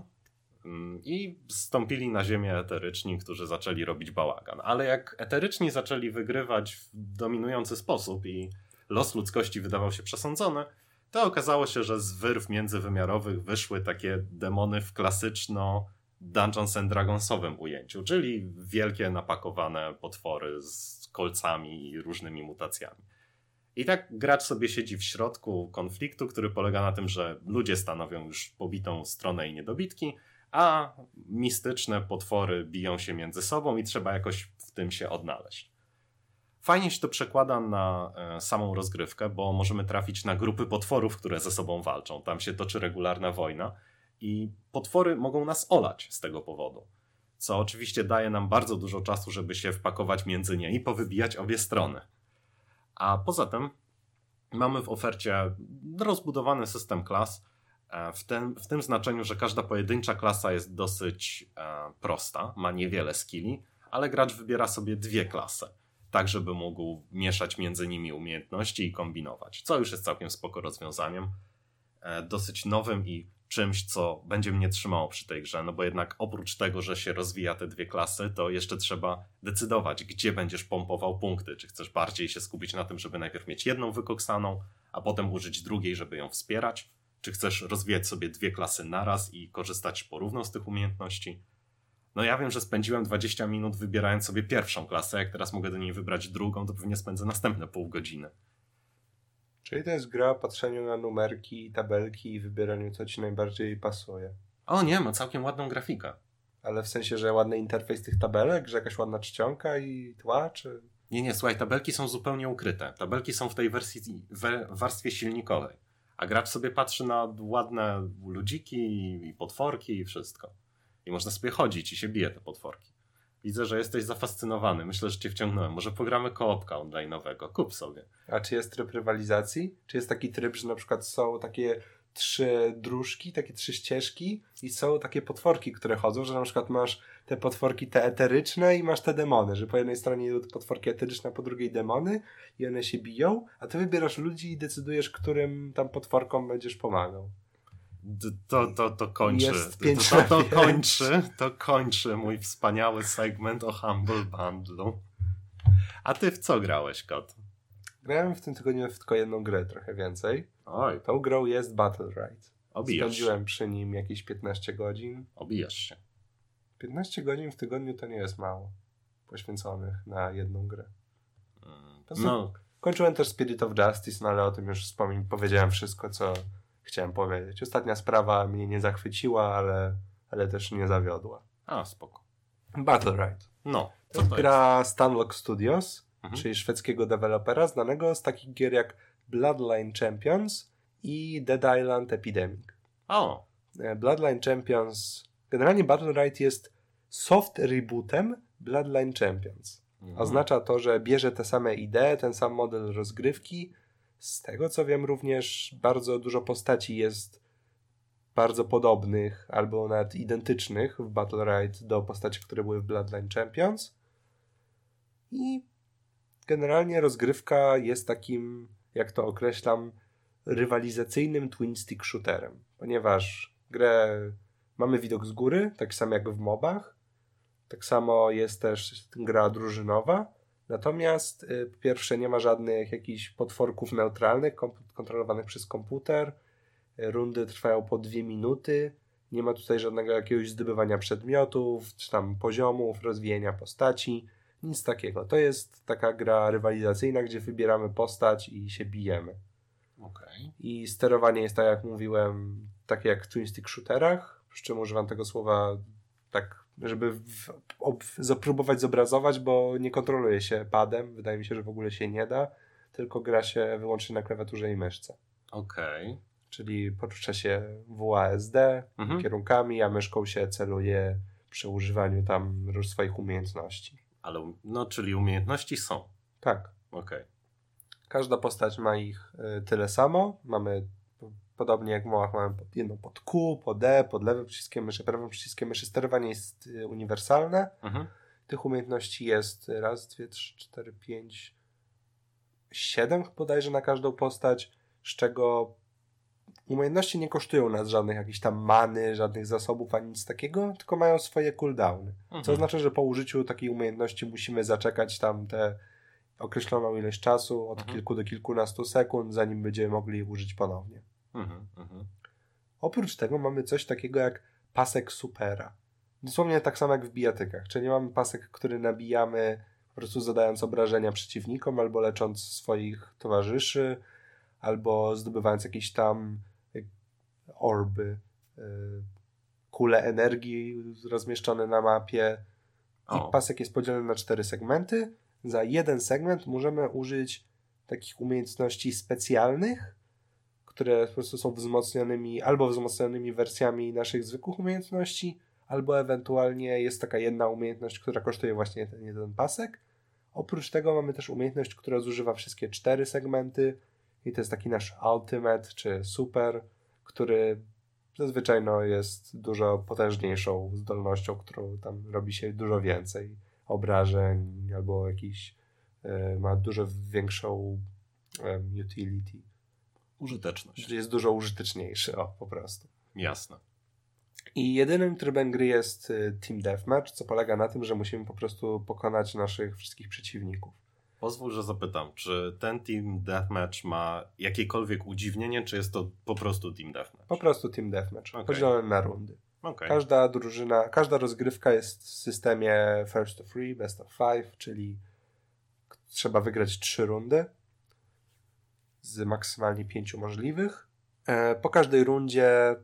S1: mm, i stąpili na ziemię eteryczni, którzy zaczęli robić bałagan. Ale jak eteryczni zaczęli wygrywać w dominujący sposób i los ludzkości wydawał się przesądzony, to okazało się, że z wyrw międzywymiarowych wyszły takie demony w klasyczno Dungeons and Dragonsowym ujęciu, czyli wielkie napakowane potwory z kolcami i różnymi mutacjami. I tak gracz sobie siedzi w środku konfliktu, który polega na tym, że ludzie stanowią już pobitą stronę i niedobitki, a mistyczne potwory biją się między sobą i trzeba jakoś w tym się odnaleźć. Fajnie się to przekłada na e, samą rozgrywkę, bo możemy trafić na grupy potworów, które ze sobą walczą. Tam się toczy regularna wojna i potwory mogą nas olać z tego powodu. Co oczywiście daje nam bardzo dużo czasu, żeby się wpakować między nie i powybijać obie strony. A poza tym mamy w ofercie rozbudowany system klas, e, w tym, w tym znaczeniu, że każda pojedyncza klasa jest dosyć e, prosta, ma niewiele skilli, ale gracz wybiera sobie dwie klasy, tak żeby mógł mieszać między nimi umiejętności i kombinować, co już jest całkiem spoko rozwiązaniem, e, dosyć nowym i czymś, co będzie mnie trzymało przy tej grze, no bo jednak oprócz tego, że się rozwija te dwie klasy, to jeszcze trzeba decydować, gdzie będziesz pompował punkty. Czy chcesz bardziej się skupić na tym, żeby najpierw mieć jedną wykoksaną, a potem użyć drugiej, żeby ją wspierać? Czy chcesz rozwijać sobie dwie klasy naraz i korzystać porówno z tych umiejętności? No ja wiem, że spędziłem 20 minut wybierając sobie pierwszą klasę, jak teraz mogę do niej wybrać drugą, to pewnie spędzę następne pół godziny.
S2: Czyli to jest gra o patrzeniu na numerki, tabelki i wybieraniu, co ci najbardziej pasuje.
S1: O nie, ma całkiem ładną grafikę.
S2: Ale w sensie, że ładny interfejs tych tabelek, że jakaś ładna czcionka i tła, czy...
S1: Nie, nie, słuchaj, tabelki są zupełnie ukryte. Tabelki są w tej wersji, we, warstwie silnikowej. A gracz sobie patrzy na ładne ludziki i potworki i wszystko. I można sobie chodzić i się bije te potworki. Widzę, że jesteś zafascynowany. Myślę, że cię wciągnąłem. Może pogramy koopka online'owego. Kup sobie.
S2: A czy jest tryb rywalizacji? Czy jest taki tryb, że na przykład są takie trzy dróżki, takie trzy ścieżki i są takie potworki, które chodzą, że na przykład masz te potworki te eteryczne i masz te demony, że po jednej stronie idą potworki eteryczne, po drugiej demony i one się biją, a ty wybierasz ludzi i decydujesz, którym tam potworkom będziesz pomagał.
S1: To, to, to kończy. To, to, kończy. To kończy mój wspaniały segment o Humble Bundle. A ty w co grałeś, kot?
S2: Grałem w tym tygodniu w tylko jedną grę, trochę więcej.
S1: Oj,
S2: Tą grą jest Battle Ride.
S1: obijasz.
S2: Spędziłem przy nim jakieś 15 godzin.
S1: Obijasz się.
S2: 15 godzin w tygodniu to nie jest mało poświęconych na jedną grę.
S1: Mm, No,
S2: Kończyłem też Spirit of Justice, no ale o tym już wspomnę. Powiedziałem wszystko, co chciałem powiedzieć. Ostatnia sprawa mnie nie zachwyciła, ale, ale też nie zawiodła.
S1: a spoko.
S2: Battle Ride.
S1: No, co
S2: jest
S1: to
S2: gra Stanlock Studios,
S1: Mhm.
S2: czyli szwedzkiego dewelopera, znanego z takich gier jak Bloodline Champions i Dead Island Epidemic.
S1: jest? O,
S2: E, Bloodline Champions. Generalnie Battle Ride jest soft rebootem Bloodline Champions.
S1: mhm.
S2: Oznacza to, że bierze te same idee, ten sam model rozgrywki. Z tego co wiem, również bardzo dużo postaci jest bardzo podobnych albo nawet identycznych w Battle Ride do postaci, które były w Bloodline Champions. I generalnie rozgrywka jest takim, jak to określam, rywalizacyjnym twin stick shooterem, ponieważ grę mamy widok z góry, tak samo jak w mobach. Tak samo jest też gra drużynowa. Natomiast y, po pierwsze nie ma żadnych jakichś potworków neutralnych kontrolowanych przez komputer. Y, Rundy trwają po dwie minuty. Nie ma tutaj żadnego jakiegoś zdobywania przedmiotów, czy tam poziomów, rozwijania postaci. Nic takiego. To jest taka gra rywalizacyjna, gdzie wybieramy postać i się bijemy.
S1: okej.
S2: I sterowanie jest, tak jak mówiłem, takie jak w twin stick shooterach, przy czym używam tego słowa tak, żeby w, ob, zapróbować zobrazować, bo nie kontroluje się padem, wydaje mi się, że w ogóle się nie da, tylko gra się wyłącznie na klawiaturze i myszce.
S1: Okej.
S2: Czyli porusza się WASD
S1: Mhm.
S2: kierunkami, a myszką się celuje przy używaniu tam róż- swoich umiejętności.
S1: Ale, um- no, czyli umiejętności są.
S2: Tak.
S1: Okej.
S2: Każda postać ma ich y, tyle samo. Mamy podobnie jak w mołach, mamy pod- jedną pod Q, pod D, pod lewym przyciskiem myszy, prawym przyciskiem myszy. Sterowanie jest y, uniwersalne.
S1: Mhm.
S2: Tych umiejętności jest raz, dwie, trzy, cztery, pięć, siedem bodajże na każdą postać, z czego umiejętności nie kosztują nas żadnych jakichś tam many, żadnych zasobów, ani nic takiego, tylko mają swoje cooldowny. Co
S1: Mhm.
S2: oznacza, że po użyciu takiej umiejętności musimy zaczekać tam te określoną ilość czasu, od
S1: Mhm.
S2: kilku do kilkunastu sekund, zanim będziemy mogli użyć ponownie.
S1: Mhm. Mhm.
S2: Oprócz tego mamy coś takiego jak pasek supera. Dosłownie tak samo jak w bijatykach, czyli mamy pasek, który nabijamy po prostu zadając obrażenia przeciwnikom, albo lecząc swoich towarzyszy, albo zdobywając jakieś tam orby, y, kule energii rozmieszczone na mapie. I
S1: O.
S2: pasek jest podzielony na cztery segmenty. Za jeden segment możemy użyć takich umiejętności specjalnych, które po prostu są wzmocnionymi albo wzmocnionymi wersjami naszych zwykłych umiejętności, albo ewentualnie jest taka jedna umiejętność, która kosztuje właśnie ten jeden pasek. Oprócz tego mamy też umiejętność, która zużywa wszystkie cztery segmenty i to jest taki nasz ultimate czy super, który zazwyczaj no, jest dużo potężniejszą zdolnością, którą tam robi się dużo więcej obrażeń albo jakiś e, ma dużo większą em, utility.
S1: Użyteczność.
S2: Czyli jest dużo użyteczniejszy, o po prostu.
S1: Jasne.
S2: I jedynym trybem gry jest y, Team Deathmatch, co polega na tym, że musimy po prostu pokonać naszych wszystkich przeciwników.
S1: Pozwól, że zapytam, czy ten Team Deathmatch ma jakiekolwiek udziwnienie, czy jest to po prostu Team Deathmatch?
S2: Po prostu Team Deathmatch,
S1: Okej.
S2: podzielone na rundy.
S1: Okej.
S2: Każda drużyna, każda rozgrywka jest w systemie first of three, best of five, czyli trzeba wygrać trzy rundy z maksymalnie pięciu możliwych. E, Po każdej rundzie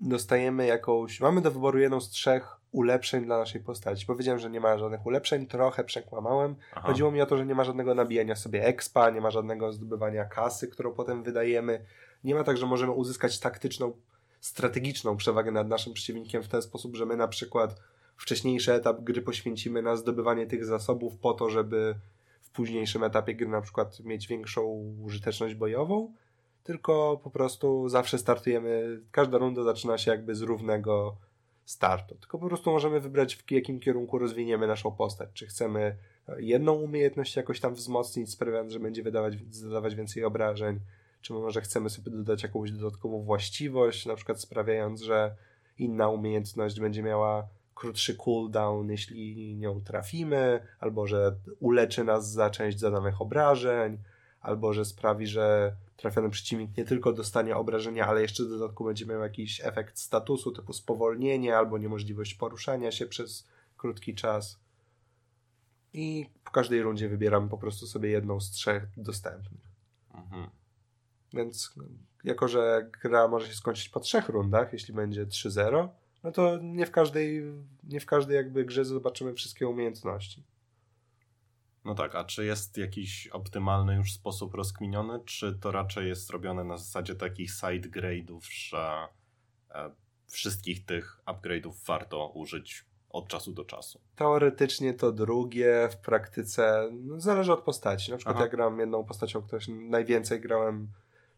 S2: dostajemy jakąś. Mamy do wyboru jedną z trzech ulepszeń dla naszej postaci. Powiedziałem, że nie ma żadnych ulepszeń, trochę przekłamałem.
S1: Aha.
S2: Chodziło mi o to, że nie ma żadnego nabijania sobie expa, nie ma żadnego zdobywania kasy, którą potem wydajemy. Nie ma tak, że możemy uzyskać taktyczną, strategiczną przewagę nad naszym przeciwnikiem w ten sposób, że my na przykład wcześniejszy etap gry poświęcimy na zdobywanie tych zasobów po to, żeby późniejszym etapie gry na przykład mieć większą użyteczność bojową, tylko po prostu zawsze startujemy, każda runda zaczyna się jakby z równego startu. Tylko po prostu możemy wybrać w jakim kierunku rozwiniemy naszą postać. Czy chcemy jedną umiejętność jakoś tam wzmocnić, sprawiając, że będzie wydawać, zadawać więcej obrażeń, czy może chcemy sobie dodać jakąś dodatkową właściwość, na przykład sprawiając, że inna umiejętność będzie miała krótszy cooldown, jeśli nią trafimy, albo że uleczy nas za część zadanych obrażeń, albo że sprawi, że trafiony przeciwnik nie tylko dostanie obrażenia, ale jeszcze w dodatku będzie miał jakiś efekt statusu, typu spowolnienie, albo niemożliwość poruszania się przez krótki czas. I po każdej rundzie wybieram po prostu sobie jedną z trzech dostępnych.
S1: Mhm.
S2: Więc no, jako, że gra może się skończyć po trzech rundach, jeśli będzie 3-0, no to nie w każdej, nie w każdej jakby grze zobaczymy wszystkie umiejętności.
S1: No tak, a czy jest jakiś optymalny już sposób rozkminiony, czy to raczej jest robione na zasadzie takich side grade'ów, że e, wszystkich tych upgrade'ów warto użyć od czasu do czasu?
S2: Teoretycznie to drugie, w praktyce no, zależy od postaci. Na przykład
S1: Aha.
S2: ja gram jedną postacią, którą najwięcej grałem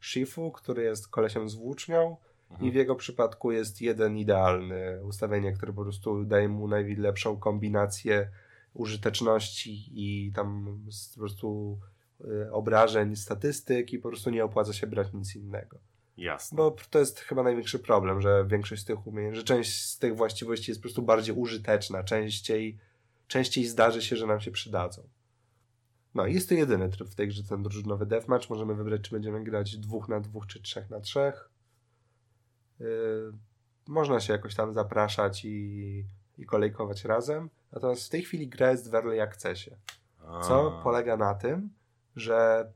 S2: Shifu, który jest kolesiem z włócznią. I w jego przypadku jest jeden idealny ustawienie, które po prostu daje mu najlepszą kombinację użyteczności i tam po prostu y, obrażeń, statystyk i po prostu nie opłaca się brać nic innego.
S1: Jasne.
S2: Bo to jest chyba największy problem, że większość z tych umiejętności, że część z tych właściwości jest po prostu bardziej użyteczna, częściej, częściej zdarzy się, że nam się przydadzą. No i jest to jedyny tryb w tej grze, ten drużynowy deathmatch. Możemy wybrać, czy będziemy grać dwóch na dwóch, czy trzech na trzech. Yy, można się jakoś tam zapraszać i, i kolejkować razem. Natomiast w tej chwili gra jest w early accessie. Co polega na tym, że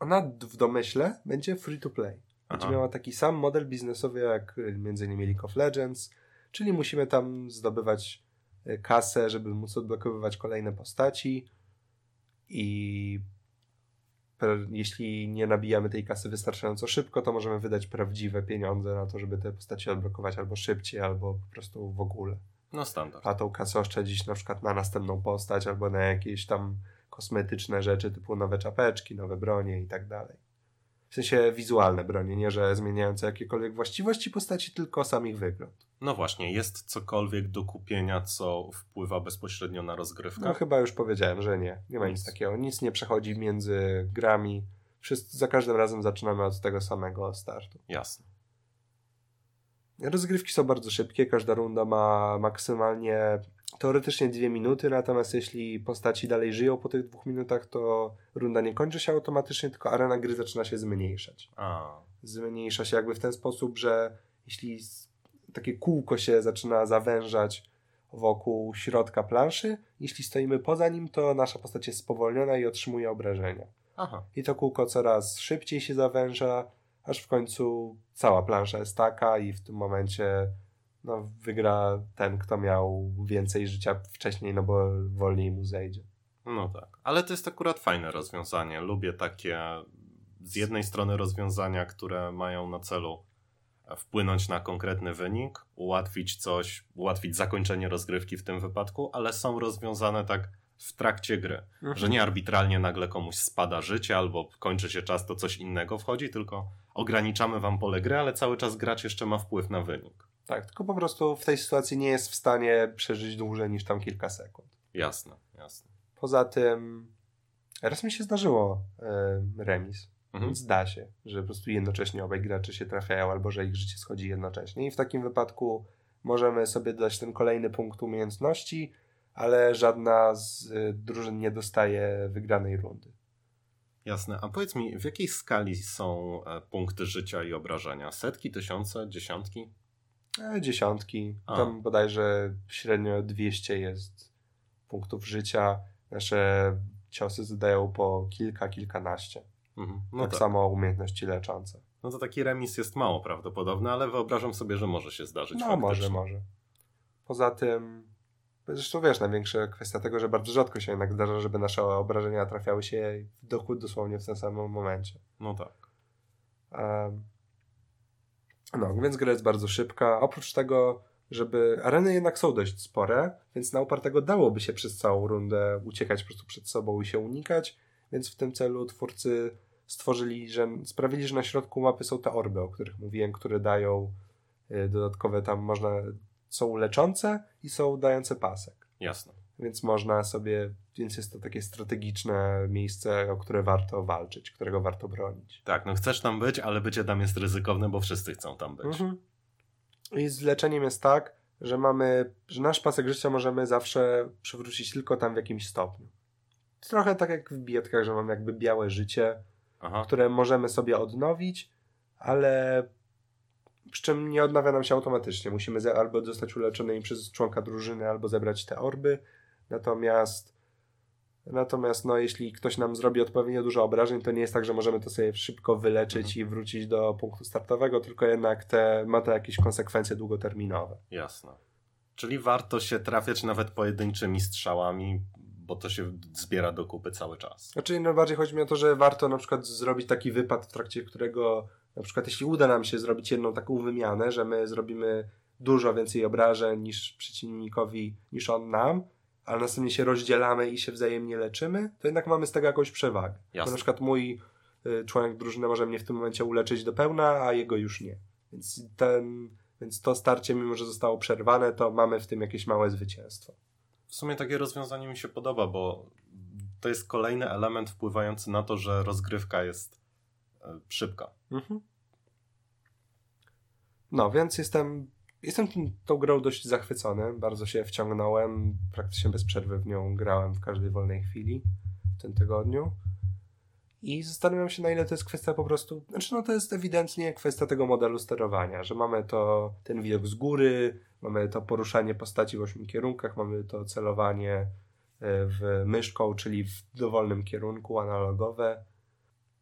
S2: ona w domyśle będzie free to play. Będzie
S1: Aha.
S2: miała taki sam model biznesowy jak y, między innymi League of Legends, czyli musimy tam zdobywać y, kasę, żeby móc odblokowywać kolejne postaci i jeśli nie nabijamy tej kasy wystarczająco szybko, to możemy wydać prawdziwe pieniądze na to, żeby te postaci odblokować albo szybciej, albo po prostu w ogóle.
S1: No standard.
S2: A tą kasę oszczędzić na przykład na następną postać, albo na jakieś tam kosmetyczne rzeczy, typu nowe czapeczki, nowe bronie i tak dalej. W sensie wizualne bronie, nie że zmieniające jakiekolwiek właściwości postaci, tylko sam ich wygląd.
S1: No właśnie, jest cokolwiek do kupienia, co wpływa bezpośrednio na rozgrywkę?
S2: No chyba już powiedziałem, że nie. Nie ma nic
S1: Nic.
S2: takiego. Nic nie przechodzi między grami. Wszyscy, za każdym razem zaczynamy od tego samego startu.
S1: Jasne.
S2: Rozgrywki są bardzo szybkie, każda runda ma maksymalnie teoretycznie dwie minuty, natomiast jeśli postaci dalej żyją po tych dwóch minutach, to runda nie kończy się automatycznie, tylko arena gry zaczyna się zmniejszać.
S1: A,
S2: Zmniejsza się jakby w ten sposób, że jeśli takie kółko się zaczyna zawężać wokół środka planszy, jeśli stoimy poza nim, to nasza postać jest spowolniona i otrzymuje obrażenia.
S1: aha.
S2: I to kółko coraz szybciej się zawęża, aż w końcu cała plansza jest taka i w tym momencie no, wygra ten, kto miał więcej życia wcześniej, no bo wolniej mu zejdzie.
S1: No tak. Ale to jest akurat fajne rozwiązanie. Lubię takie z jednej strony rozwiązania, które mają na celu wpłynąć na konkretny wynik, ułatwić coś, ułatwić zakończenie rozgrywki w tym wypadku, ale są rozwiązane tak w trakcie gry, że nie arbitralnie nagle komuś spada życie albo kończy się czas, to coś innego wchodzi, tylko ograniczamy wam pole gry, ale cały czas gracz jeszcze ma wpływ na wynik.
S2: Tak, tylko po prostu w tej sytuacji nie jest w stanie przeżyć dłużej niż tam kilka sekund.
S1: Jasne, jasne.
S2: Poza tym raz mi się zdarzyło e, remis,
S1: Mhm.
S2: więc da się, że po prostu jednocześnie obaj gracze się trafiają albo że ich życie schodzi jednocześnie i w takim wypadku możemy sobie dodać ten kolejny punkt umiejętności, ale żadna z y, drużyn nie dostaje wygranej rundy.
S1: Jasne. A powiedz mi, w jakiej skali są e, punkty życia i obrażenia? Setki, tysiące, dziesiątki?
S2: E, dziesiątki,
S1: A.
S2: tam bodajże średnio 200 jest punktów życia. Nasze ciosy zadają po kilka, kilkanaście.
S1: Mhm. No,
S2: tak
S1: tak.
S2: samo umiejętności leczące.
S1: no to taki remis jest mało prawdopodobny, ale wyobrażam sobie, że może się zdarzyć.
S2: No
S1: faktycznie.
S2: może, może. Poza tym, zresztą wiesz, największa kwestia tego, że bardzo rzadko się jednak zdarza, żeby nasze obrażenia trafiały się w dochód dosłownie w tym samym momencie.
S1: No tak.
S2: Em, No, więc gra jest bardzo szybka. Oprócz tego, żeby areny jednak są dość spore, więc na upartego dałoby się przez całą rundę uciekać po prostu przed sobą i się unikać, więc w tym celu twórcy stworzyli, że sprawili, że na środku mapy są te orby, o których mówiłem, które dają y, dodatkowe tam można, są leczące i są dające pasek.
S1: Jasne.
S2: Więc można sobie, więc jest to takie strategiczne miejsce, o które warto walczyć, którego warto bronić.
S1: Tak, no chcesz tam być, ale bycie tam jest ryzykowne, bo wszyscy chcą tam być.
S2: Mhm. I z leczeniem jest tak, że mamy, że nasz pasek życia możemy zawsze przywrócić tylko tam w jakimś stopniu. Trochę tak jak w bijatkach, że mamy jakby białe życie,
S1: Aha.
S2: które możemy sobie odnowić, ale przy czym nie odnawia nam się automatycznie. Musimy albo zostać uleczonymi przez członka drużyny, albo zebrać te orby. Natomiast natomiast no, jeśli ktoś nam zrobi odpowiednio dużo obrażeń, to nie jest tak, że możemy to sobie szybko wyleczyć i wrócić do punktu startowego, tylko jednak te, ma to jakieś konsekwencje długoterminowe.
S1: Jasne. Czyli warto się trafiać nawet pojedynczymi strzałami, bo to się zbiera do kupy cały czas.
S2: Znaczy, no bardziej chodzi mi o to, że warto na przykład zrobić taki wypad, w trakcie którego, na przykład, jeśli uda nam się zrobić jedną taką wymianę, że my zrobimy dużo więcej obrażeń niż przeciwnikowi, niż on nam, ale następnie się rozdzielamy i się wzajemnie leczymy, to jednak mamy z tego jakąś przewagę. Bo na przykład mój y, członek drużyny może mnie w tym momencie uleczyć do pełna, a jego już nie. Więc, ten, więc to starcie, mimo że zostało przerwane, to mamy w tym jakieś małe zwycięstwo.
S1: W sumie takie rozwiązanie mi się podoba, bo to jest kolejny element wpływający na to, że rozgrywka jest e, szybka.
S2: Mhm. No, więc jestem, jestem tym, tą grą dość zachwycony. Bardzo się wciągnąłem. Praktycznie bez przerwy w nią grałem w każdej wolnej chwili w tym tygodniu. I zastanawiam się, na ile to jest kwestia po prostu. Znaczy, no to jest ewidentnie kwestia tego modelu sterowania, że mamy to ten widok z góry, mamy to poruszanie postaci w ośmiu kierunkach, mamy to celowanie e, w myszką, czyli w dowolnym kierunku, analogowe.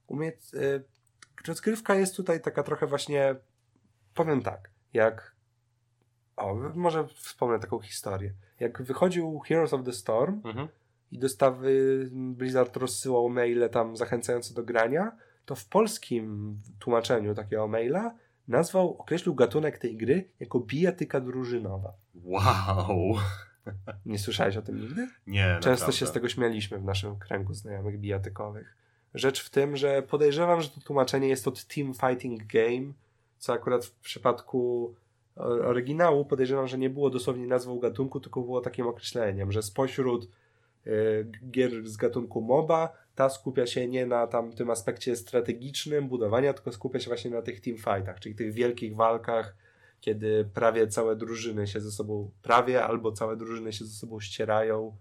S2: Umie, e, rozgrywka jest tutaj taka trochę właśnie, powiem tak, jak, o, może wspomnę taką historię. Jak wychodził Heroes of the Storm,
S1: Mhm.
S2: i dostawy Blizzard rozsyłał maile tam zachęcające do grania, to w polskim tłumaczeniu takiego maila nazwał, określił gatunek tej gry jako bijatyka drużynowa.
S1: Wow!
S2: Nie słyszałeś o tym nigdy?
S1: Nie,
S2: Często
S1: naprawdę.
S2: się z tego śmialiśmy w naszym kręgu znajomych bijatykowych. Rzecz w tym, że podejrzewam, że to tłumaczenie jest od Team Fighting Game, co akurat w przypadku oryginału podejrzewam, że nie było dosłownie nazwą gatunku, tylko było takim określeniem, że spośród y, gier z gatunku MOBA ta skupia się nie na tam tym aspekcie strategicznym budowania, tylko skupia się właśnie na tych teamfightach, czyli tych wielkich walkach, kiedy prawie całe drużyny się ze sobą, prawie albo całe drużyny się ze sobą ścierają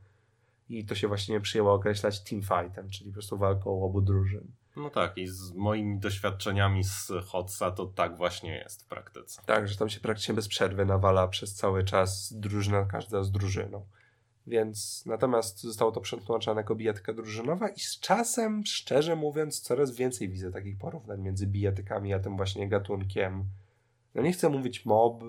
S2: i to się właśnie przyjęło określać teamfightem, czyli po prostu walką obu drużyn.
S1: No tak, i z moimi doświadczeniami z Hotsa to tak właśnie jest w praktyce.
S2: Tak, że tam się praktycznie bez przerwy nawala przez cały czas drużyna, każda z drużyną. Więc natomiast zostało to przetłumaczone jako bijatyka drużynowa i z czasem, szczerze mówiąc, coraz więcej widzę takich porównań między bijatykami a tym właśnie gatunkiem. No nie chcę mówić mob,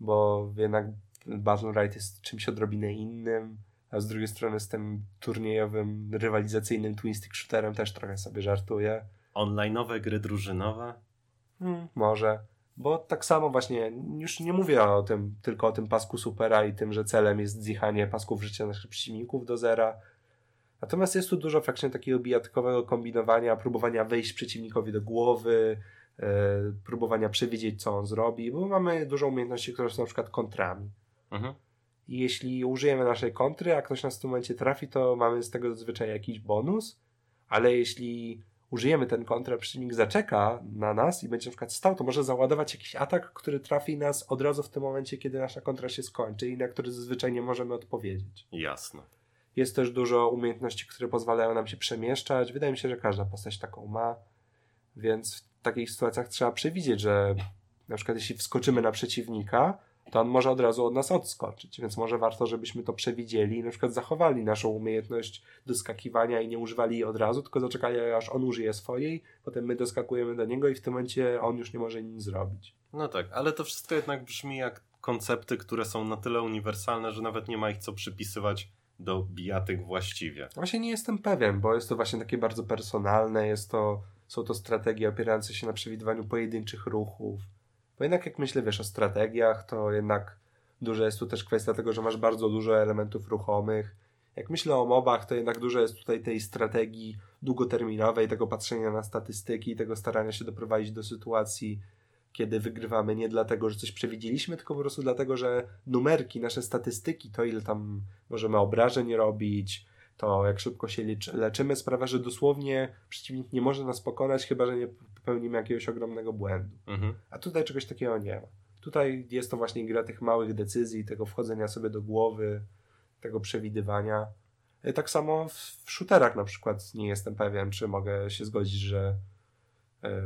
S2: bo jednak Battle Right jest czymś odrobinę innym, a z drugiej strony z tym turniejowym, rywalizacyjnym twin stick shooterem też trochę sobie żartuję.
S1: Online'owe gry drużynowe?
S2: Hmm, może. Bo tak samo właśnie, już nie mówię o tym, tylko o tym pasku supera i tym, że celem jest zjechanie pasków życia naszych przeciwników do zera. Natomiast jest tu dużo faktycznie takiego bijatkowego kombinowania, próbowania wejść przeciwnikowi do głowy, e, próbowania przewidzieć, co on zrobi, bo mamy dużo umiejętności, które są na przykład kontrami.
S1: Mhm.
S2: Jeśli użyjemy naszej kontry, a ktoś nas w tym momencie trafi, to mamy z tego zazwyczaj jakiś bonus, ale jeśli użyjemy ten kontra, przeciwnik zaczeka na nas i będzie na przykład stał, to może załadować jakiś atak, który trafi nas od razu w tym momencie, kiedy nasza kontra się skończy i na który zazwyczaj nie możemy odpowiedzieć.
S1: Jasne.
S2: Jest też dużo umiejętności, które pozwalają nam się przemieszczać. Wydaje mi się, że każda postać taką ma, więc w takich sytuacjach trzeba przewidzieć, że na przykład jeśli wskoczymy na przeciwnika, to on może od razu od nas odskoczyć, więc może warto, żebyśmy to przewidzieli i na przykład zachowali naszą umiejętność doskakiwania i nie używali jej od razu, tylko zaczekali aż on użyje swojej, potem my doskakujemy do niego i w tym momencie on już nie może nic zrobić.
S1: No tak, ale to wszystko jednak brzmi jak koncepty, które są na tyle uniwersalne, że nawet nie ma ich co przypisywać do bijatyk właściwie.
S2: Właśnie nie jestem pewien, bo jest to właśnie takie bardzo personalne, jest to, są to strategie opierające się na przewidywaniu pojedynczych ruchów. Bo jednak jak myślę, wiesz, o strategiach, to jednak dużo jest tu też kwestia tego, że masz bardzo dużo elementów ruchomych. Jak myślę o mobach, to jednak dużo jest tutaj tej strategii długoterminowej, tego patrzenia na statystyki, tego starania się doprowadzić do sytuacji, kiedy wygrywamy nie dlatego, że coś przewidzieliśmy, tylko po prostu dlatego, że numerki, nasze statystyki, to ile tam możemy obrażeń robić, to jak szybko się leczy, leczymy, sprawia, że dosłownie przeciwnik nie może nas pokonać, chyba że nie popełnimy jakiegoś ogromnego błędu.
S1: Mhm.
S2: A tutaj czegoś takiego nie ma. Tutaj jest to właśnie gra tych małych decyzji, tego wchodzenia sobie do głowy, tego przewidywania. E, Tak samo w, w shooterach na przykład nie jestem pewien, czy mogę się zgodzić, że, e,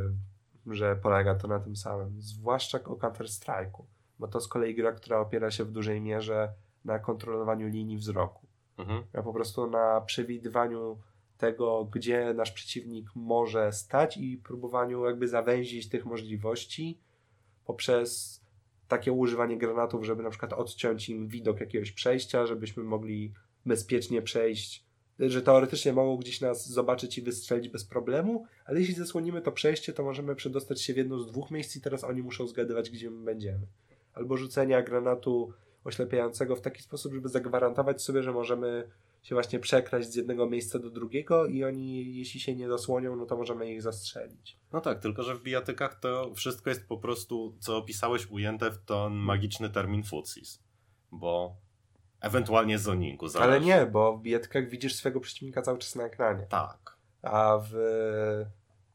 S2: że polega to na tym samym. Zwłaszcza o Counter-Strike'u, bo to z kolei gra, która opiera się w dużej mierze na kontrolowaniu linii wzroku
S1: Mhm.
S2: a po prostu na przewidywaniu tego, gdzie nasz przeciwnik może stać i próbowaniu jakby zawęzić tych możliwości poprzez takie używanie granatów, żeby na przykład odciąć im widok jakiegoś przejścia, żebyśmy mogli bezpiecznie przejść, że teoretycznie mogą gdzieś nas zobaczyć i wystrzelić bez problemu, ale jeśli zasłonimy to przejście, to możemy przedostać się w jedno z dwóch miejsc i teraz oni muszą zgadywać, gdzie my będziemy. Albo rzucenia granatu oślepiającego w taki sposób, żeby zagwarantować sobie, że możemy się właśnie przekraść z jednego miejsca do drugiego i oni, jeśli się nie dosłonią, no to możemy ich zastrzelić.
S1: No tak, tylko że w bijatykach to wszystko jest po prostu, co opisałeś, ujęte w ten magiczny termin futsis. Bo ewentualnie zoningu. zależy.
S2: Ale nie, bo w bijatkach widzisz swego przeciwnika cały czas na ekranie.
S1: Tak.
S2: A w,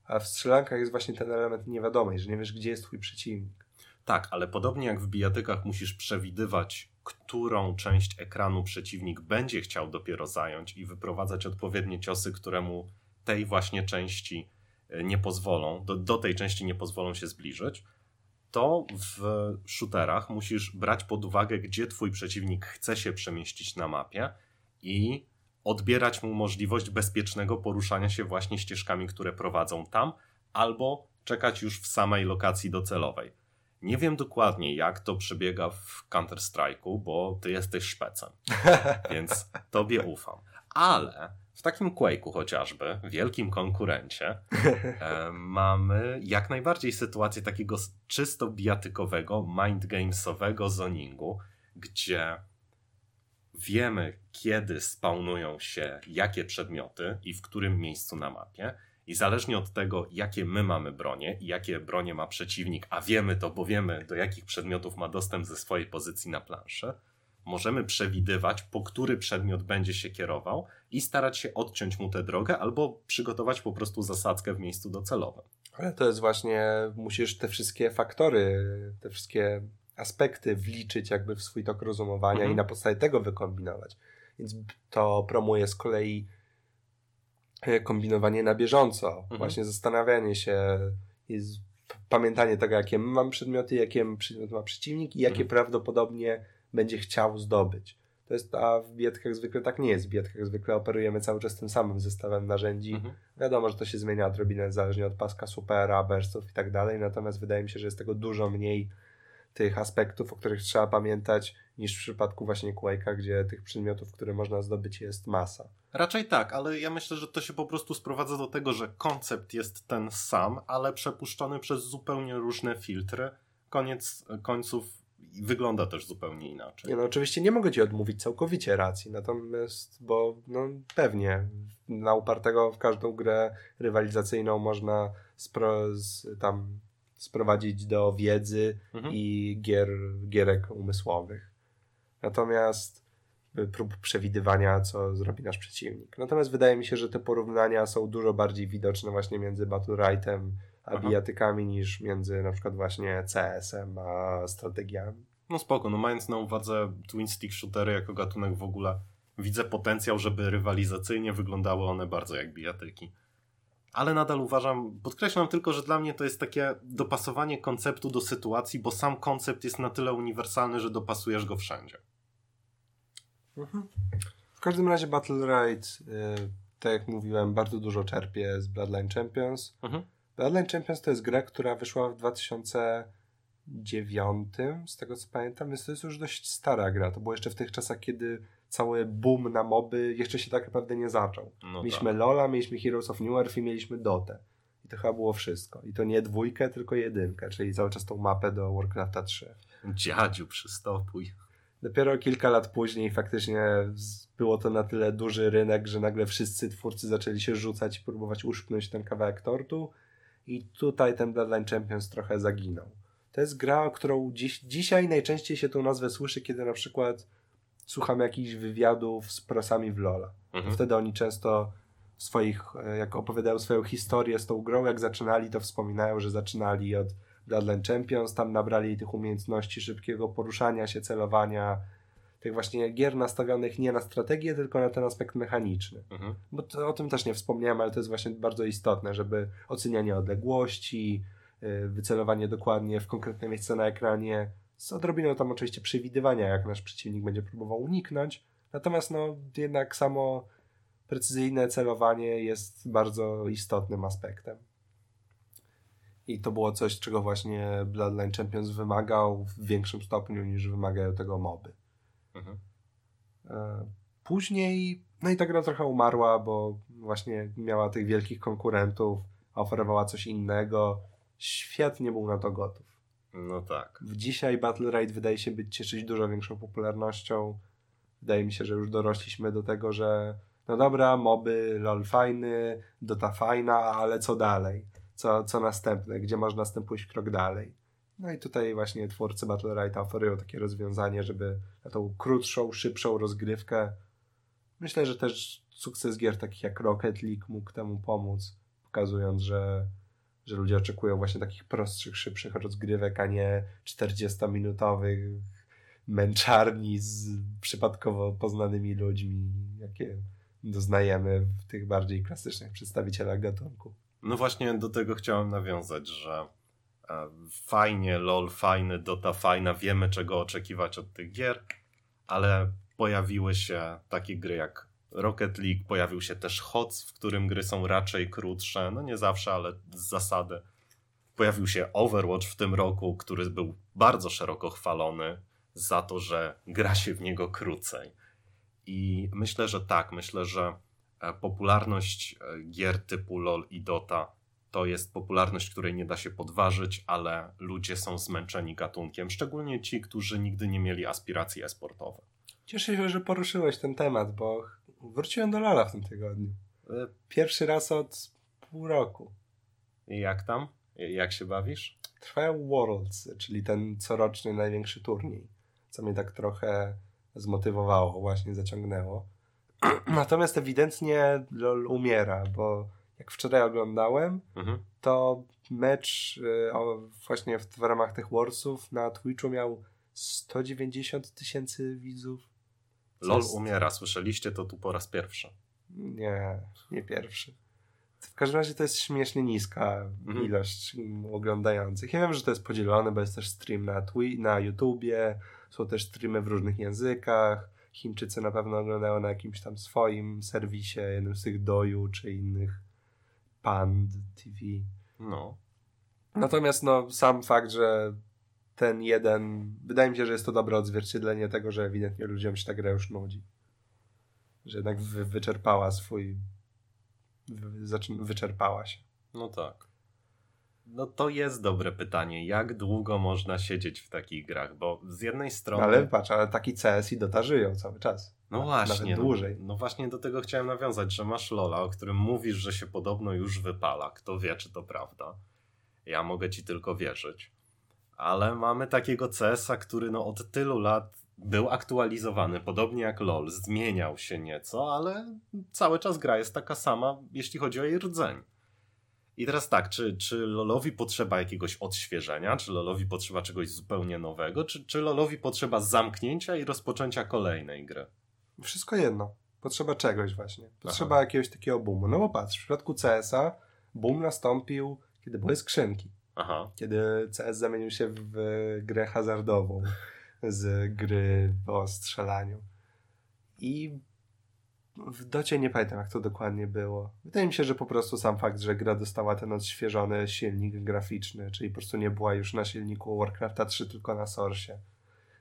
S2: a w strzelankach jest właśnie ten element niewiadomej, że nie wiesz, gdzie jest twój przeciwnik.
S1: Tak, ale podobnie jak w bijatykach musisz przewidywać, którą część ekranu przeciwnik będzie chciał dopiero zająć i wyprowadzać odpowiednie ciosy, które mu tej właśnie części e, nie pozwolą, do, do tej części nie pozwolą się zbliżyć, to w shooterach musisz brać pod uwagę, gdzie twój przeciwnik chce się przemieścić na mapie i odbierać mu możliwość bezpiecznego poruszania się właśnie ścieżkami, które prowadzą tam, albo czekać już w samej lokacji docelowej. Nie wiem dokładnie, jak to przebiega w Counter-Strike'u, bo ty jesteś szpecem, [LAUGHS] więc tobie ufam. Ale w takim Quake'u chociażby, wielkim konkurencie, [LAUGHS] e, mamy jak najbardziej sytuację takiego czysto bijatykowego, mindgamesowego zoningu, gdzie wiemy, kiedy spawnują się jakie przedmioty i w którym miejscu na mapie. I zależnie od tego, jakie my mamy bronie i jakie bronie ma przeciwnik, a wiemy to, bo wiemy, do jakich przedmiotów ma dostęp ze swojej pozycji na planszy, możemy przewidywać, po który przedmiot będzie się kierował i starać się odciąć mu tę drogę albo przygotować po prostu zasadzkę w miejscu docelowym.
S2: Ale to jest właśnie, musisz te wszystkie faktory, te wszystkie aspekty wliczyć jakby w swój tok rozumowania mhm. i na podstawie tego wykombinować. Więc to promuje z kolei kombinowanie na bieżąco, mhm. właśnie zastanawianie się, jest pamiętanie tego, jakie mam przedmioty, jakie przedmiot ma przeciwnik i jakie mhm. prawdopodobnie będzie chciał zdobyć. To jest, a w biedkach zwykle tak nie jest. W biedkach zwykle operujemy cały czas tym samym zestawem narzędzi. Mhm. Wiadomo, że to się zmienia odrobinę zależnie od paska supera, burstów i tak dalej, natomiast wydaje mi się, że jest tego dużo mniej tych aspektów, o których trzeba pamiętać, niż w przypadku właśnie Quake'a, gdzie tych przedmiotów, które można zdobyć jest masa.
S1: Raczej tak, ale ja myślę, że to się po prostu sprowadza do tego, że koncept jest ten sam, ale przepuszczony przez zupełnie różne filtry. Koniec końców wygląda też zupełnie inaczej.
S2: Nie, no oczywiście nie mogę ci odmówić całkowicie racji, natomiast, bo no pewnie na upartego w każdą grę rywalizacyjną można spro, z, tam sprowadzić do wiedzy mhm. i gier, gierek umysłowych. Natomiast y, prób przewidywania, co zrobi nasz przeciwnik. Natomiast wydaje mi się, że te porównania są dużo bardziej widoczne właśnie między Battle Rightem a bijatykami niż między na przykład właśnie CS-em a strategiami.
S1: No spoko, no mając na uwadze twin stick shootery jako gatunek w ogóle widzę potencjał, żeby rywalizacyjnie wyglądały one bardzo jak bijatyki. Ale nadal uważam, podkreślam tylko, że dla mnie to jest takie dopasowanie konceptu do sytuacji, bo sam koncept jest na tyle uniwersalny, że dopasujesz go wszędzie.
S2: Mhm. W każdym razie Battle Ride, yy, tak jak mówiłem, bardzo dużo czerpie z Bloodline Champions. Mhm. Bloodline Champions to jest gra, która wyszła w 2009, z tego co pamiętam, więc to jest już dość stara gra. To było jeszcze w tych czasach, kiedy cały boom na moby jeszcze się tak naprawdę nie zaczął. No mieliśmy tak. Lola, mieliśmy Heroes of New Earth i mieliśmy Dotę. I to chyba było wszystko. I to nie dwójkę, tylko jedynkę, czyli cały czas tą mapę do Warcrafta 3.
S1: Dziadziu, przystopuj.
S2: Dopiero kilka lat później faktycznie było to na tyle duży rynek, że nagle wszyscy twórcy zaczęli się rzucać i próbować uszpnąć ten kawałek tortu i tutaj ten Bloodline Champions trochę zaginął. To jest gra, którą dziś, dzisiaj najczęściej się tą nazwę słyszy, kiedy na przykład słucham jakichś wywiadów z prosami w Lola. Mhm. Wtedy oni często swoich, e, jak opowiadają swoją historię z tą grą, jak zaczynali, to wspominają, że zaczynali od Bloodline Champions, tam nabrali tych umiejętności szybkiego poruszania się, celowania, tych właśnie gier nastawionych nie na strategię, tylko na ten aspekt mechaniczny. Mhm. Bo to, o tym też nie wspomniałem, ale to jest właśnie bardzo istotne, żeby ocenianie odległości, e, wycelowanie dokładnie w konkretne miejsce na ekranie, z odrobiną tam oczywiście przewidywania, jak nasz przeciwnik będzie próbował uniknąć. Natomiast no jednak samo precyzyjne celowanie jest bardzo istotnym aspektem. I to było coś, czego właśnie Bloodline Champions wymagał w większym stopniu niż wymagają tego moby. Mhm. E, później, no i ta gra trochę umarła, bo właśnie miała tych wielkich konkurentów, oferowała coś innego. Świat nie był na to gotów.
S1: No tak.
S2: Dzisiaj Battle Ride wydaje się być cieszyć dużo większą popularnością. Wydaje mi się, że już dorośliśmy do tego, że no dobra, moby, lol fajny, dota fajna, ale co dalej? Co, co następne? Gdzie można pójść krok dalej? No i tutaj właśnie twórcy Battle Ride oferują takie rozwiązanie, żeby na tą krótszą, szybszą rozgrywkę myślę, że też sukces gier takich jak Rocket League mógł temu pomóc, pokazując, że że ludzie oczekują właśnie takich prostszych, szybszych rozgrywek, a nie 40-minutowych męczarni z przypadkowo poznanymi ludźmi, jakie doznajemy w tych bardziej klasycznych przedstawicielach gatunku.
S1: No właśnie do tego chciałem nawiązać, że e, fajnie, lol, fajny, dota fajna, wiemy czego oczekiwać od tych gier, ale pojawiły się takie gry jak Rocket League, pojawił się też HOTS, w którym gry są raczej krótsze, no nie zawsze, ale z zasady. Pojawił się Overwatch w tym roku, który był bardzo szeroko chwalony za to, że gra się w niego krócej. I myślę, że tak, myślę, że e, popularność e, gier typu LoL i Dota to jest popularność, której nie da się podważyć, ale ludzie są zmęczeni gatunkiem, szczególnie ci, którzy nigdy nie mieli aspiracji e-sportowe.
S2: Cieszę się, że poruszyłeś ten temat, bo wróciłem do Lala w tym tygodniu.
S1: E,
S2: Pierwszy raz od pół roku.
S1: I jak tam? Jak się bawisz?
S2: Trwają Worlds, czyli ten coroczny największy turniej, co mnie tak trochę zmotywowało, właśnie zaciągnęło. [CLEARS THROAT] Natomiast ewidentnie LOL umiera, bo jak wczoraj oglądałem,
S1: Mhm.
S2: to mecz o, właśnie w, w ramach tych Worldsów na Twitchu miał 190 tysięcy widzów.
S1: LOL
S2: jest-
S1: umiera, słyszeliście to tu po raz pierwszy.
S2: Nie, nie pierwszy. W każdym razie to jest śmiesznie niska
S1: Mhm.
S2: ilość oglądających. Ja wiem, że to jest podzielone, bo jest też stream na, twi- na YouTubie, są też streamy w różnych językach. Chińczycy na pewno oglądają na jakimś tam swoim serwisie, jednym z tych Doju czy innych Pand TV.
S1: No.
S2: Natomiast no, sam fakt, że ten jeden, wydaje mi się, że jest to dobre odzwierciedlenie tego, że ewidentnie ludziom się ta gra już nudzi. Że jednak wy, wyczerpała swój, wy, wyczerpała się.
S1: No tak. No to jest dobre pytanie. Jak długo można siedzieć w takich grach? Bo z jednej strony.
S2: Ale patrz, ale taki CS i Dota żyją cały czas.
S1: No właśnie.
S2: Nawet dłużej.
S1: No, no właśnie do tego chciałem nawiązać, że masz Lola, o którym mówisz, że się podobno już wypala. Kto wie, czy to prawda. Ja mogę ci tylko wierzyć. Ale mamy takiego CS-a, który no od tylu lat był aktualizowany, podobnie jak LoL. Zmieniał się nieco, ale cały czas gra jest taka sama, jeśli chodzi o jej rdzeń. I teraz tak, czy, czy LoLowi potrzeba jakiegoś odświeżenia, czy LoLowi potrzeba czegoś zupełnie nowego, czy, czy LoLowi potrzeba zamknięcia i rozpoczęcia kolejnej gry?
S2: Wszystko jedno. Potrzeba czegoś właśnie. Potrzeba
S1: Aha.
S2: jakiegoś takiego boomu. No bo patrz, w przypadku CS-a boom nastąpił, kiedy były skrzynki.
S1: Aha.
S2: kiedy CS zamienił się w grę hazardową z gry o strzelaniu. I w docie nie pamiętam, jak to dokładnie było. Wydaje mi się, że po prostu sam fakt, że gra dostała ten odświeżony silnik graficzny, czyli po prostu nie była już na silniku Warcrafta 3, tylko na Source,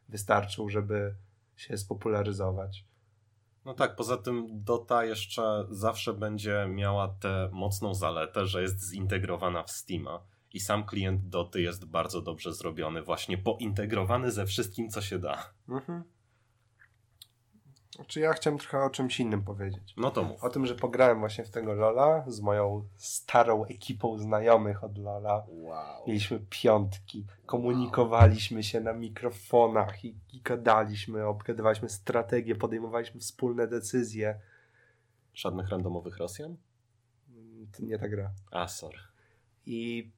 S2: wystarczył, żeby się spopularyzować.
S1: No tak, poza tym Dota jeszcze zawsze będzie miała tę mocną zaletę, że jest zintegrowana w Steama i sam klient Doty jest bardzo dobrze zrobiony, właśnie pointegrowany ze wszystkim, co się da.
S2: Mhm. Znaczy ja chciałem trochę o czymś innym powiedzieć.
S1: No to mów.
S2: O tym, że pograłem właśnie w tego Lola z moją starą ekipą znajomych od Lola.
S1: Wow.
S2: Mieliśmy piątki, komunikowaliśmy się na mikrofonach i, i gadaliśmy, obgadywaliśmy strategię, podejmowaliśmy wspólne decyzje.
S1: Żadnych randomowych Rosjan?
S2: To nie ta gra.
S1: A, sorry.
S2: I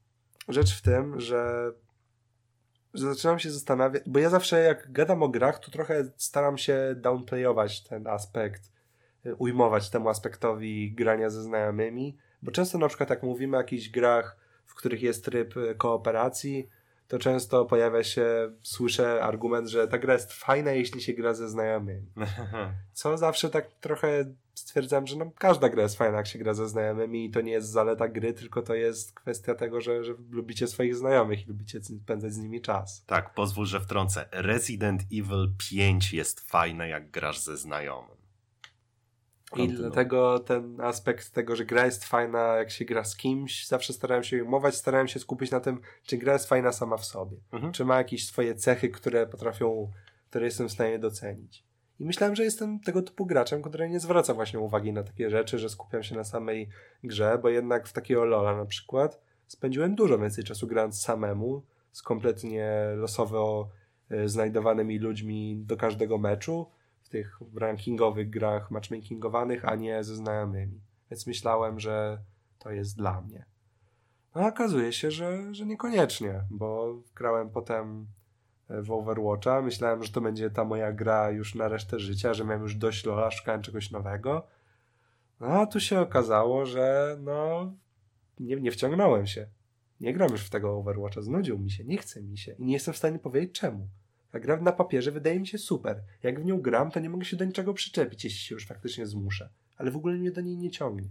S2: rzecz w tym, że, że zaczynam się zastanawiać, bo ja zawsze jak gadam o grach, to trochę staram się downplayować ten aspekt, y, ujmować temu aspektowi grania ze znajomymi, bo często na przykład jak mówimy o jakichś grach, w których jest tryb y, kooperacji, to często pojawia się, słyszę argument, że ta gra jest fajna, jeśli się gra ze znajomymi. [LAUGHS] Co zawsze tak trochę stwierdzam, że no, każda gra jest fajna, jak się gra ze znajomymi i to nie jest zaleta gry, tylko to jest kwestia tego, że, że lubicie swoich znajomych i lubicie spędzać z nimi czas.
S1: tak, pozwól, że wtrącę. Resident Evil 5 jest fajne, jak grasz ze znajomym.
S2: I dlatego ten aspekt tego, że gra jest fajna, jak się gra z kimś, zawsze starałem się ujmować, starałem się skupić na tym, czy gra jest fajna sama w sobie.
S1: Mhm.
S2: Czy ma jakieś swoje cechy, które potrafią, które jestem w stanie docenić. I myślałem, że jestem tego typu graczem, który nie zwraca właśnie uwagi na takie rzeczy, że skupiam się na samej grze, bo jednak w takiego Lola na przykład spędziłem dużo więcej czasu grając samemu, z kompletnie losowo y, znajdowanymi ludźmi do każdego meczu, w tych rankingowych grach matchmakingowanych, a nie ze znajomymi. Więc myślałem, że to jest dla mnie. No a okazuje się, że, że niekoniecznie, bo grałem potem e, w Overwatcha. Myślałem, że to będzie ta moja gra już na resztę życia, że miałem już dość Lola, szukałem czegoś nowego. No a tu się okazało, że no nie, nie wciągnąłem się. Nie gram już w tego Overwatcha, znudził mi się, nie chce mi się i nie jestem w stanie powiedzieć czemu. Ta gra na papierze wydaje mi się super. Jak w nią gram, to nie mogę się do niczego przyczepić, jeśli się już faktycznie zmuszę. Ale w ogóle mnie do niej nie ciągnie.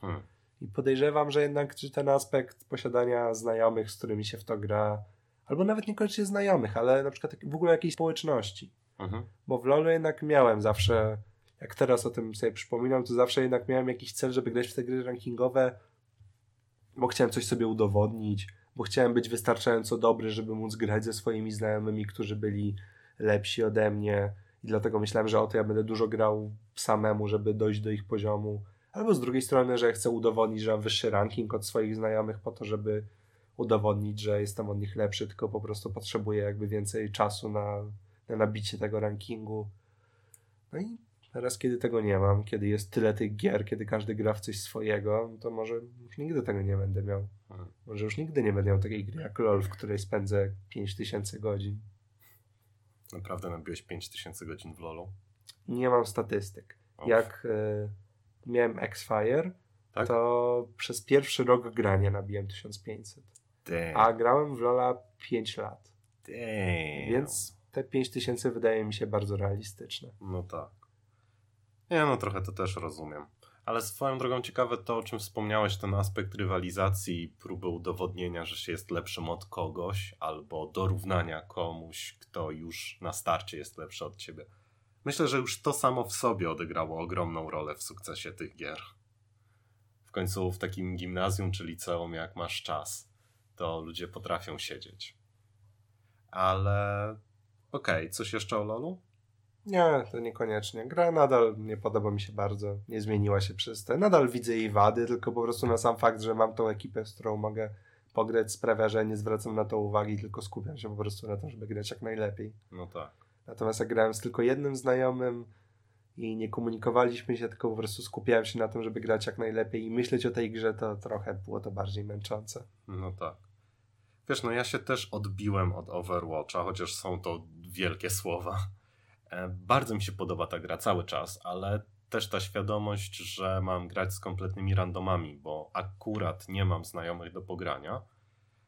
S1: Hmm.
S2: I podejrzewam, że jednak czy ten aspekt posiadania znajomych, z którymi się w to gra, albo nawet niekoniecznie znajomych, ale na przykład w ogóle jakiejś społeczności.
S1: Mhm.
S2: Bo w LoLu jednak miałem zawsze jak teraz o tym sobie przypominam, to zawsze jednak miałem jakiś cel, żeby grać w te gry rankingowe, bo chciałem coś sobie udowodnić, bo chciałem być wystarczająco dobry, żeby móc grać ze swoimi znajomymi, którzy byli lepsi ode mnie i dlatego myślałem, że o to ja będę dużo grał samemu, żeby dojść do ich poziomu. Albo z drugiej strony, że chcę udowodnić, że mam wyższy ranking od swoich znajomych po to, żeby udowodnić, że jestem od nich lepszy, tylko po prostu potrzebuję jakby więcej czasu na, na nabicie tego rankingu. No i teraz, kiedy tego nie mam, kiedy jest tyle tych gier, kiedy każdy gra w coś swojego, to może już nigdy tego nie będę miał.
S1: Mhm.
S2: Może już nigdy nie będę miał takiej gry jak LOL, w której spędzę 5000 godzin.
S1: Naprawdę nabiłeś 5000 godzin w LoLu?
S2: Nie mam statystyk.
S1: Uff.
S2: Jak y, miałem X-Fire,
S1: Tak?
S2: to przez pierwszy rok grania nabiłem 1500.
S1: Damn.
S2: A grałem w LoL'a 5 lat.
S1: Damn.
S2: Więc te 5000 wydaje mi się bardzo realistyczne.
S1: No tak. Nie, no trochę to też rozumiem. Ale swoją drogą ciekawe to, o czym wspomniałeś, ten aspekt rywalizacji i próby udowodnienia, że się jest lepszym od kogoś, albo dorównania komuś, kto już na starcie jest lepszy od ciebie. Myślę, że już to samo w sobie odegrało ogromną rolę w sukcesie tych gier. W końcu w takim gimnazjum czy liceum, jak masz czas, to ludzie potrafią siedzieć. Ale okej, coś jeszcze o LoLu?
S2: Nie, to niekoniecznie. Gra nadal nie podoba mi się bardzo. Nie zmieniła się przez te. Nadal widzę jej wady, tylko po prostu na sam fakt, że mam tą ekipę, z którą mogę pograć, sprawia, że nie zwracam na to uwagi, tylko skupiam się po prostu na tym, żeby grać jak najlepiej.
S1: No tak.
S2: Natomiast jak grałem z tylko jednym znajomym i nie komunikowaliśmy się, tylko po prostu skupiałem się na tym, żeby grać jak najlepiej i myśleć o tej grze, to trochę było to bardziej męczące.
S1: No tak. Wiesz, no ja się też odbiłem od Overwatcha, chociaż są to wielkie słowa. E, Bardzo mi się podoba ta gra cały czas, ale też ta świadomość, że mam grać z kompletnymi randomami, bo akurat nie mam znajomych do pogrania,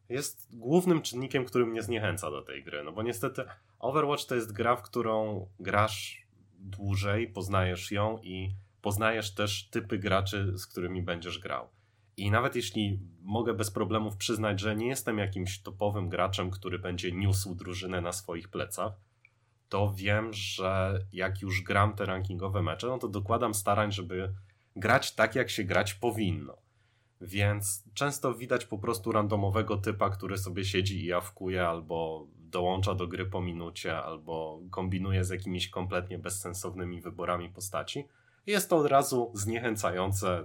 S1: jest głównym czynnikiem, który mnie zniechęca do tej gry. No bo niestety Overwatch to jest gra, w którą grasz dłużej, poznajesz ją i poznajesz też typy graczy, z którymi będziesz grał. I nawet jeśli mogę bez problemów przyznać, że nie jestem jakimś topowym graczem, który będzie niósł drużynę na swoich plecach, to wiem, że jak już gram te rankingowe mecze, no to dokładam starań, żeby grać tak, jak się grać powinno. Więc często widać po prostu randomowego typa, który sobie siedzi i jawkuje, albo dołącza do gry po minucie, albo kombinuje z jakimiś kompletnie bezsensownymi wyborami postaci. Jest to od razu zniechęcające,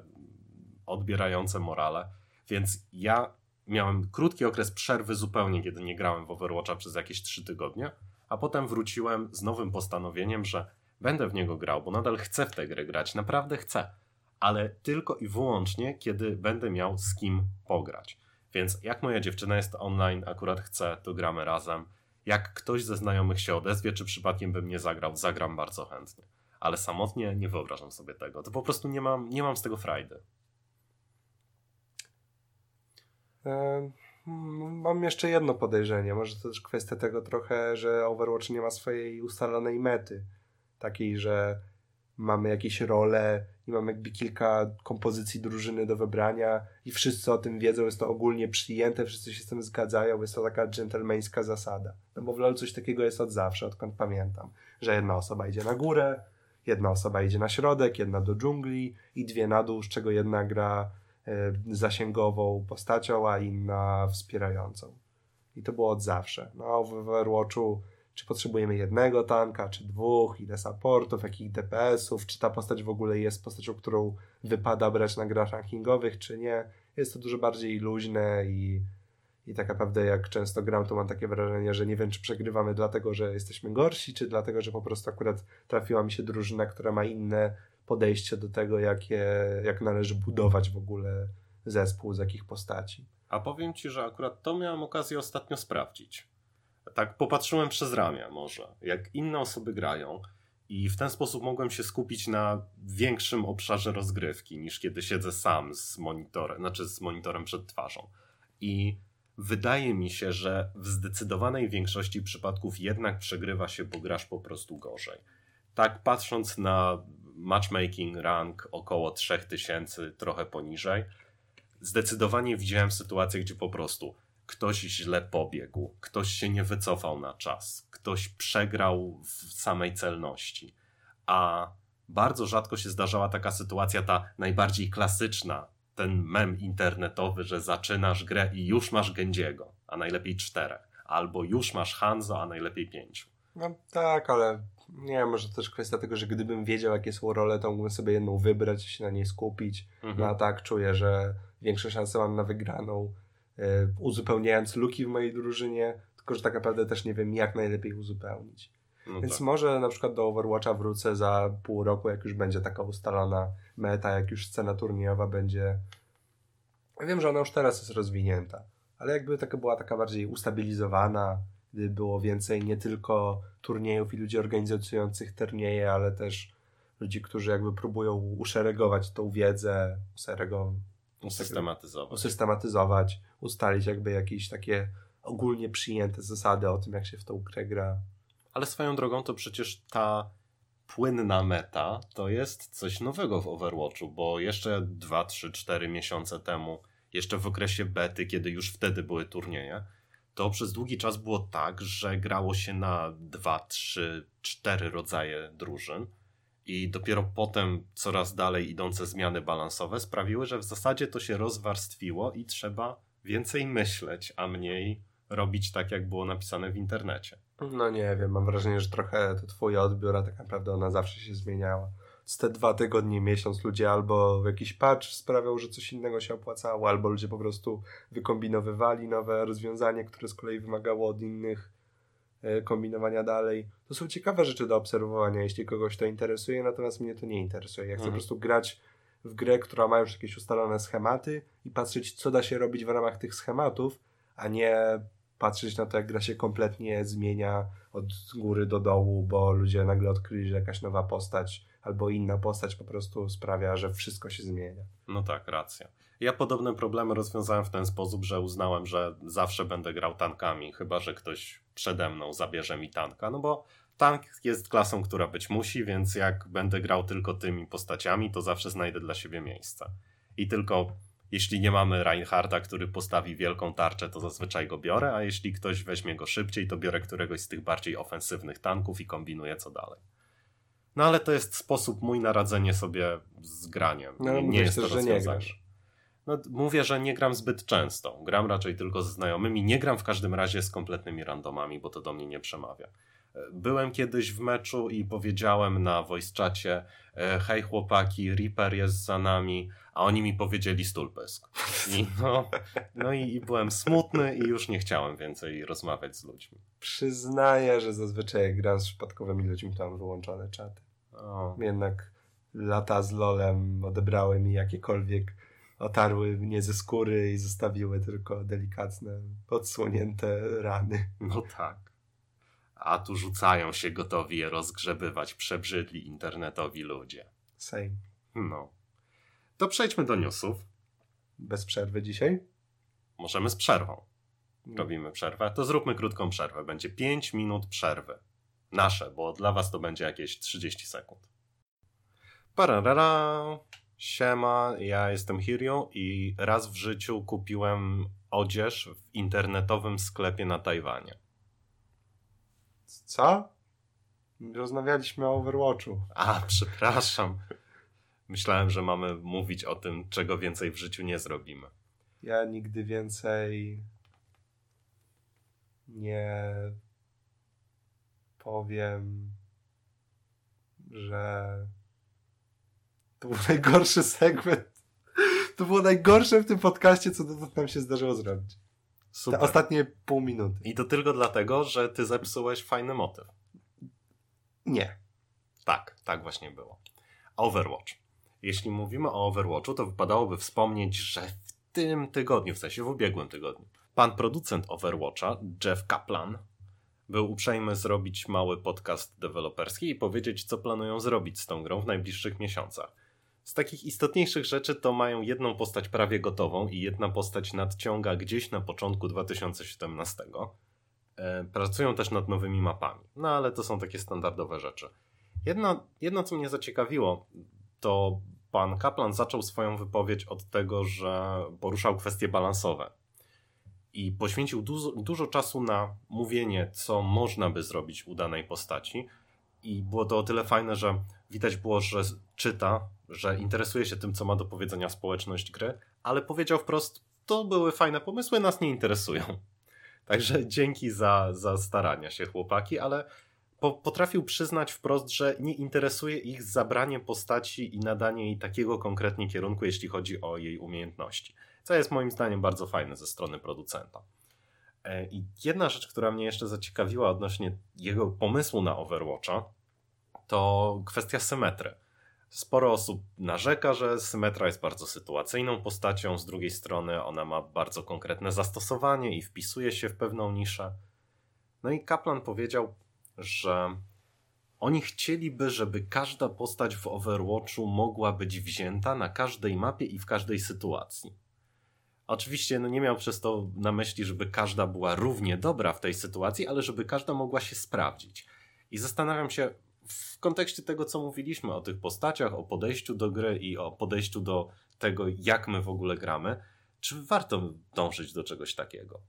S1: odbierające morale. Więc ja miałem krótki okres przerwy zupełnie, kiedy nie grałem w Overwatcha przez jakieś 3 tygodnie, a potem wróciłem z nowym postanowieniem, że będę w niego grał, bo nadal chcę w tę grę grać, naprawdę chcę, ale tylko i wyłącznie, kiedy będę miał z kim pograć. Więc jak moja dziewczyna jest online, akurat chce, to gramy razem. Jak ktoś ze znajomych się odezwie, czy przypadkiem bym nie zagrał, zagram bardzo chętnie. Ale samotnie nie wyobrażam sobie tego. To po prostu nie mam, nie mam z tego frajdy.
S2: E, mm, Mam jeszcze jedno podejrzenie. Może to też kwestia tego trochę, że Overwatch nie ma swojej ustalonej mety. Takiej, że mamy jakieś role i mamy jakby kilka kompozycji drużyny do wybrania i wszyscy o tym wiedzą, jest to ogólnie przyjęte, wszyscy się z tym zgadzają, jest to taka dżentelmeńska zasada. No bo w LoL coś takiego jest od zawsze, odkąd pamiętam, że jedna osoba idzie na górę, jedna osoba idzie na środek, jedna do dżungli i dwie na dół, z czego jedna gra zasięgową postacią, a inna wspierającą. I to było od zawsze. No w Overwatchu czy potrzebujemy jednego tanka, czy dwóch, ile supportów, jakich DPS-ów, czy ta postać w ogóle jest postacią, którą wypada brać na grach rankingowych, czy nie. Jest to dużo bardziej luźne i, i tak naprawdę jak często gram, to mam takie wrażenie, że nie wiem, czy przegrywamy dlatego, że jesteśmy gorsi, czy dlatego, że po prostu akurat trafiła mi się drużyna, która ma inne podejście do tego, jakie, jak należy budować w ogóle zespół z jakich postaci.
S1: A powiem ci, że akurat to miałem okazję ostatnio sprawdzić. Tak popatrzyłem przez ramię może, jak inne osoby grają i w ten sposób mogłem się skupić na większym obszarze rozgrywki niż kiedy siedzę sam z monitorem, znaczy z monitorem przed twarzą. I wydaje mi się, że w zdecydowanej większości przypadków jednak przegrywa się, bo grasz po prostu gorzej. Tak patrząc na matchmaking rank około 3000, trochę poniżej, zdecydowanie widziałem sytuacje, gdzie po prostu ktoś źle pobiegł, ktoś się nie wycofał na czas, ktoś przegrał w samej celności, a bardzo rzadko się zdarzała taka sytuacja, ta najbardziej klasyczna, ten mem internetowy, że zaczynasz grę i już masz Gędziego, a najlepiej czterech, albo już masz Hanzo, a najlepiej pięciu.
S2: No tak, ale nie może też kwestia tego, że gdybym wiedział, jakie są role, to mógłbym sobie jedną wybrać i się na niej skupić.
S1: Mhm.
S2: No a tak czuję, że większe szanse mam na wygraną, yy, uzupełniając luki w mojej drużynie, tylko że tak naprawdę też nie wiem, jak najlepiej uzupełnić.
S1: No
S2: Więc
S1: tak.
S2: może na przykład do Overwatcha wrócę za pół roku, jak już będzie taka ustalona meta, jak już scena turniejowa będzie. Ja wiem, że ona już teraz jest rozwinięta, ale jakby taka była taka bardziej ustabilizowana, gdy było więcej nie tylko turniejów i ludzi organizujących turnieje, ale też ludzi, którzy jakby próbują uszeregować tą wiedzę, uszerego,
S1: Usystematyzować.
S2: usystematyzować, ustalić jakby jakieś takie ogólnie przyjęte zasady o tym, jak się w tą grę gra.
S1: Ale swoją drogą to przecież ta płynna meta to jest coś nowego w Overwatchu, bo jeszcze 2, 3, 4 miesiące temu, jeszcze w okresie bety, kiedy już wtedy były turnieje, to przez długi czas było tak, że grało się na 2, 3, 4 rodzaje drużyn i dopiero potem coraz dalej idące zmiany balansowe sprawiły, że w zasadzie to się rozwarstwiło i trzeba więcej myśleć, a mniej robić tak, jak było napisane w internecie.
S2: No nie wiem, mam wrażenie, że trochę to twoja odbiora tak naprawdę ona zawsze się zmieniała. Z te dwa tygodnie, miesiąc ludzie albo jakiś patch sprawiał, że coś innego się opłacało, albo ludzie po prostu wykombinowywali nowe rozwiązanie, które z kolei wymagało od innych e, kombinowania dalej. To są ciekawe rzeczy do obserwowania, jeśli kogoś to interesuje, natomiast mnie to nie interesuje. Ja chcę
S1: Mhm.
S2: po prostu grać w grę, która ma już jakieś ustalone schematy i patrzeć, co da się robić w ramach tych schematów, a nie patrzeć na to, jak gra się kompletnie zmienia od góry do dołu, bo ludzie nagle odkryli, że jakaś nowa postać albo inna postać po prostu sprawia, że wszystko się zmienia.
S1: No tak, racja. Ja podobne problemy rozwiązałem w ten sposób, że uznałem, że zawsze będę grał tankami, chyba że ktoś przede mną zabierze mi tanka, no bo tank jest klasą, która być musi, więc jak będę grał tylko tymi postaciami, to zawsze znajdę dla siebie miejsce. I tylko jeśli nie mamy Reinharda, który postawi wielką tarczę, to zazwyczaj go biorę, a jeśli ktoś weźmie go szybciej, to biorę któregoś z tych bardziej ofensywnych tanków i kombinuję co dalej. No ale to jest sposób mój na radzenie sobie z graniem.
S2: No
S1: nie jest to
S2: że nie
S1: rozwiązanie. No, mówię, że nie gram zbyt często. Gram raczej tylko ze znajomymi. Nie gram w każdym razie z kompletnymi randomami, bo to do mnie nie przemawia. E, Byłem kiedyś w meczu i powiedziałem na voice czacie e, hej chłopaki, Reaper jest za nami, a oni mi powiedzieli stulpysk. I [LAUGHS] no, no i, i byłem smutny i już nie chciałem więcej rozmawiać z ludźmi.
S2: Przyznaję, że zazwyczaj jak gram z przypadkowymi ludźmi, to mam wyłączone czaty.
S1: O,
S2: Jednak lata z lolem odebrały mi jakiekolwiek, otarły mnie ze skóry i zostawiły tylko delikatne, odsłonięte rany.
S1: no tak. A tu rzucają się gotowi je rozgrzebywać przebrzydli internetowi ludzie.
S2: Same.
S1: No. To przejdźmy do newsów.
S2: Bez przerwy dzisiaj?
S1: Możemy z przerwą. Robimy przerwę. To zróbmy krótką przerwę. Będzie 5 minut przerwy. Nasze, bo dla was to będzie jakieś 30 sekund. Pararara. Siema, ja jestem Hirio i raz w życiu kupiłem odzież w internetowym sklepie na Tajwanie.
S2: Co? Rozmawialiśmy o Overwatchu.
S1: A, przepraszam. Myślałem, że mamy mówić o tym, czego więcej w życiu nie zrobimy.
S2: Ja nigdy więcej nie powiem, że to był [LAUGHS] najgorszy segment. To było najgorsze w tym podcaście, co dotąd nam się zdarzyło zrobić. Te
S1: Super.
S2: ostatnie pół minuty.
S1: I to tylko dlatego, że ty zepsułeś fajny motyw.
S2: Nie.
S1: Tak, tak właśnie było. Overwatch. Jeśli mówimy o Overwatchu, to wypadałoby wspomnieć, że w tym tygodniu, w sensie w ubiegłym tygodniu, pan producent Overwatcha, Jeff Kaplan, był uprzejmy zrobić mały podcast deweloperski i powiedzieć, co planują zrobić z tą grą w najbliższych miesiącach. Z takich istotniejszych rzeczy to mają jedną postać prawie gotową i jedna postać nadciąga gdzieś na początku 2017. E, Pracują też nad nowymi mapami, no ale to są takie standardowe rzeczy. Jedno, jedno, co mnie zaciekawiło, to pan Kaplan zaczął swoją wypowiedź od tego, że poruszał kwestie balansowe i poświęcił dużo, dużo czasu na mówienie, co można by zrobić u danej postaci. I było to o tyle fajne, że widać było, że czyta, że interesuje się tym, co ma do powiedzenia społeczność gry, ale powiedział wprost, to były fajne pomysły, nas nie interesują. Także dzięki za, za starania się chłopaki, ale po, potrafił przyznać wprost, że nie interesuje ich zabranie postaci i nadanie jej takiego konkretnie kierunku, jeśli chodzi o jej umiejętności. Co jest moim zdaniem bardzo fajne ze strony producenta. E, I jedna rzecz, która mnie jeszcze zaciekawiła odnośnie jego pomysłu na Overwatcha, to kwestia symetry. Sporo osób narzeka, że Symetra jest bardzo sytuacyjną postacią, z drugiej strony ona ma bardzo konkretne zastosowanie i wpisuje się w pewną niszę. No i Kaplan powiedział, że oni chcieliby, żeby każda postać w Overwatchu mogła być wzięta na każdej mapie i w każdej sytuacji. Oczywiście no nie miał przez to na myśli, żeby każda była równie dobra w tej sytuacji, ale żeby każda mogła się sprawdzić. I zastanawiam się, w kontekście tego, co mówiliśmy o tych postaciach, o podejściu do gry i o podejściu do tego, jak my w ogóle gramy, czy warto dążyć do czegoś takiego?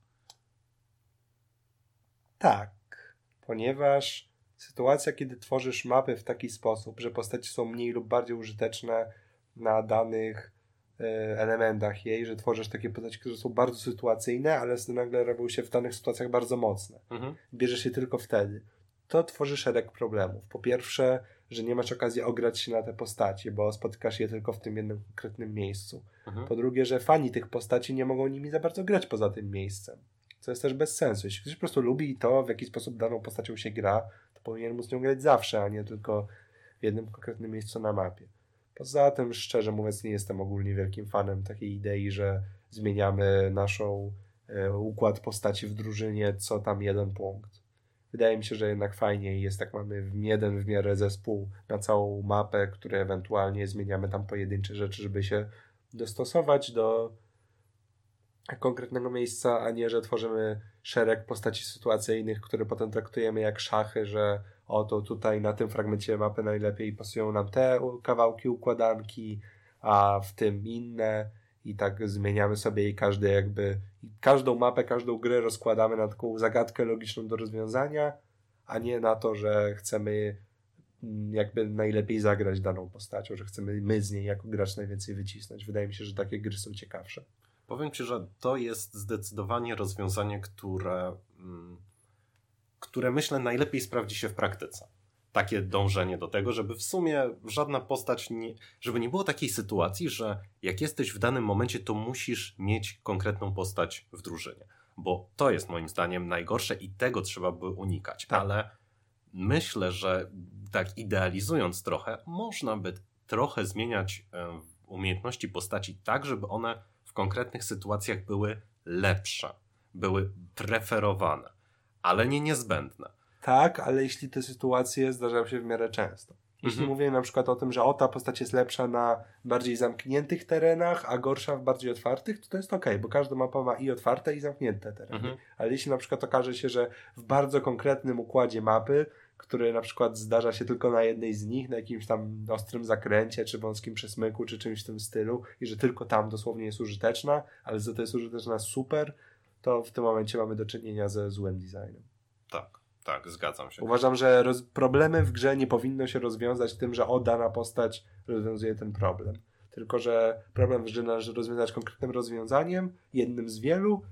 S2: Tak, ponieważ sytuacja, kiedy tworzysz mapy w taki sposób, że postacie są mniej lub bardziej użyteczne na danych e, elementach jej, że tworzysz takie postacie, które są bardzo sytuacyjne, ale nagle robią się w danych sytuacjach bardzo mocne. Mhm. Bierzesz je tylko wtedy to tworzy szereg problemów. Po pierwsze, że nie masz okazji ograć się na te postacie, bo spotykasz je tylko w tym jednym konkretnym miejscu. Mhm. Po drugie, że fani tych postaci nie mogą nimi za bardzo grać poza tym miejscem. Co jest też bez sensu. Jeśli ktoś po prostu lubi to, w jaki sposób daną postacią się gra, to powinien móc nią grać zawsze, a nie tylko w jednym konkretnym miejscu na mapie. Poza tym, szczerze mówiąc, nie jestem ogólnie wielkim fanem takiej idei, że zmieniamy naszą e, układ postaci w drużynie co tam jeden punkt wydaje mi się, że jednak fajniej jest, jak mamy jeden w miarę zespół na całą mapę, który ewentualnie zmieniamy tam pojedyncze rzeczy, żeby się dostosować do konkretnego miejsca, a nie, że tworzymy szereg postaci sytuacyjnych, które potem traktujemy jak szachy, że oto tutaj na tym fragmencie mapy najlepiej pasują nam te kawałki układanki, a w tym inne i tak zmieniamy sobie jej każdy jakby, każdą mapę, każdą grę rozkładamy na taką zagadkę logiczną do rozwiązania, a nie na to, że chcemy mm, jakby najlepiej zagrać daną postacią, że chcemy my z niej jako gracz najwięcej wycisnąć. Wydaje mi się, że takie gry są ciekawsze.
S1: Powiem Ci, że to jest zdecydowanie rozwiązanie, które, mm, które myślę najlepiej sprawdzi się w praktyce takie dążenie do tego, żeby w sumie żadna postać nie, żeby nie było takiej sytuacji, że jak jesteś w danym momencie, to musisz mieć konkretną postać w drużynie. Bo to jest moim zdaniem najgorsze i tego trzeba by unikać. Tak. Ale myślę, że tak idealizując trochę, można by trochę zmieniać e, umiejętności postaci tak, żeby one konkretnych sytuacjach były lepsze, były preferowane, ale nie niezbędne
S2: tak, ale jeśli te sytuacje zdarzają się w miarę często. Jeśli mhm. mówię na przykład o tym, że o ta postać jest lepsza na bardziej zamkniętych terenach, a gorsza w bardziej otwartych, to to jest ok, bo każda mapa ma i otwarte, i zamknięte tereny. Mhm. Ale jeśli na przykład okaże się, że w bardzo konkretnym układzie mapy, który na przykład zdarza się tylko na jednej z nich, na jakimś tam ostrym zakręcie, czy wąskim przesmyku, czy czymś w tym stylu, i że tylko tam dosłownie jest użyteczna, ale za to jest użyteczna super, to w tym momencie mamy do czynienia ze złym designem.
S1: Tak. Tak, zgadzam się.
S2: Uważam, że roz... problemy w grze nie powinno się rozwiązać tym, że o dana postać rozwiązuje ten problem. Tylko, że problem w grze należy rozwiązać konkretnym rozwiązaniem, jednym z wielu,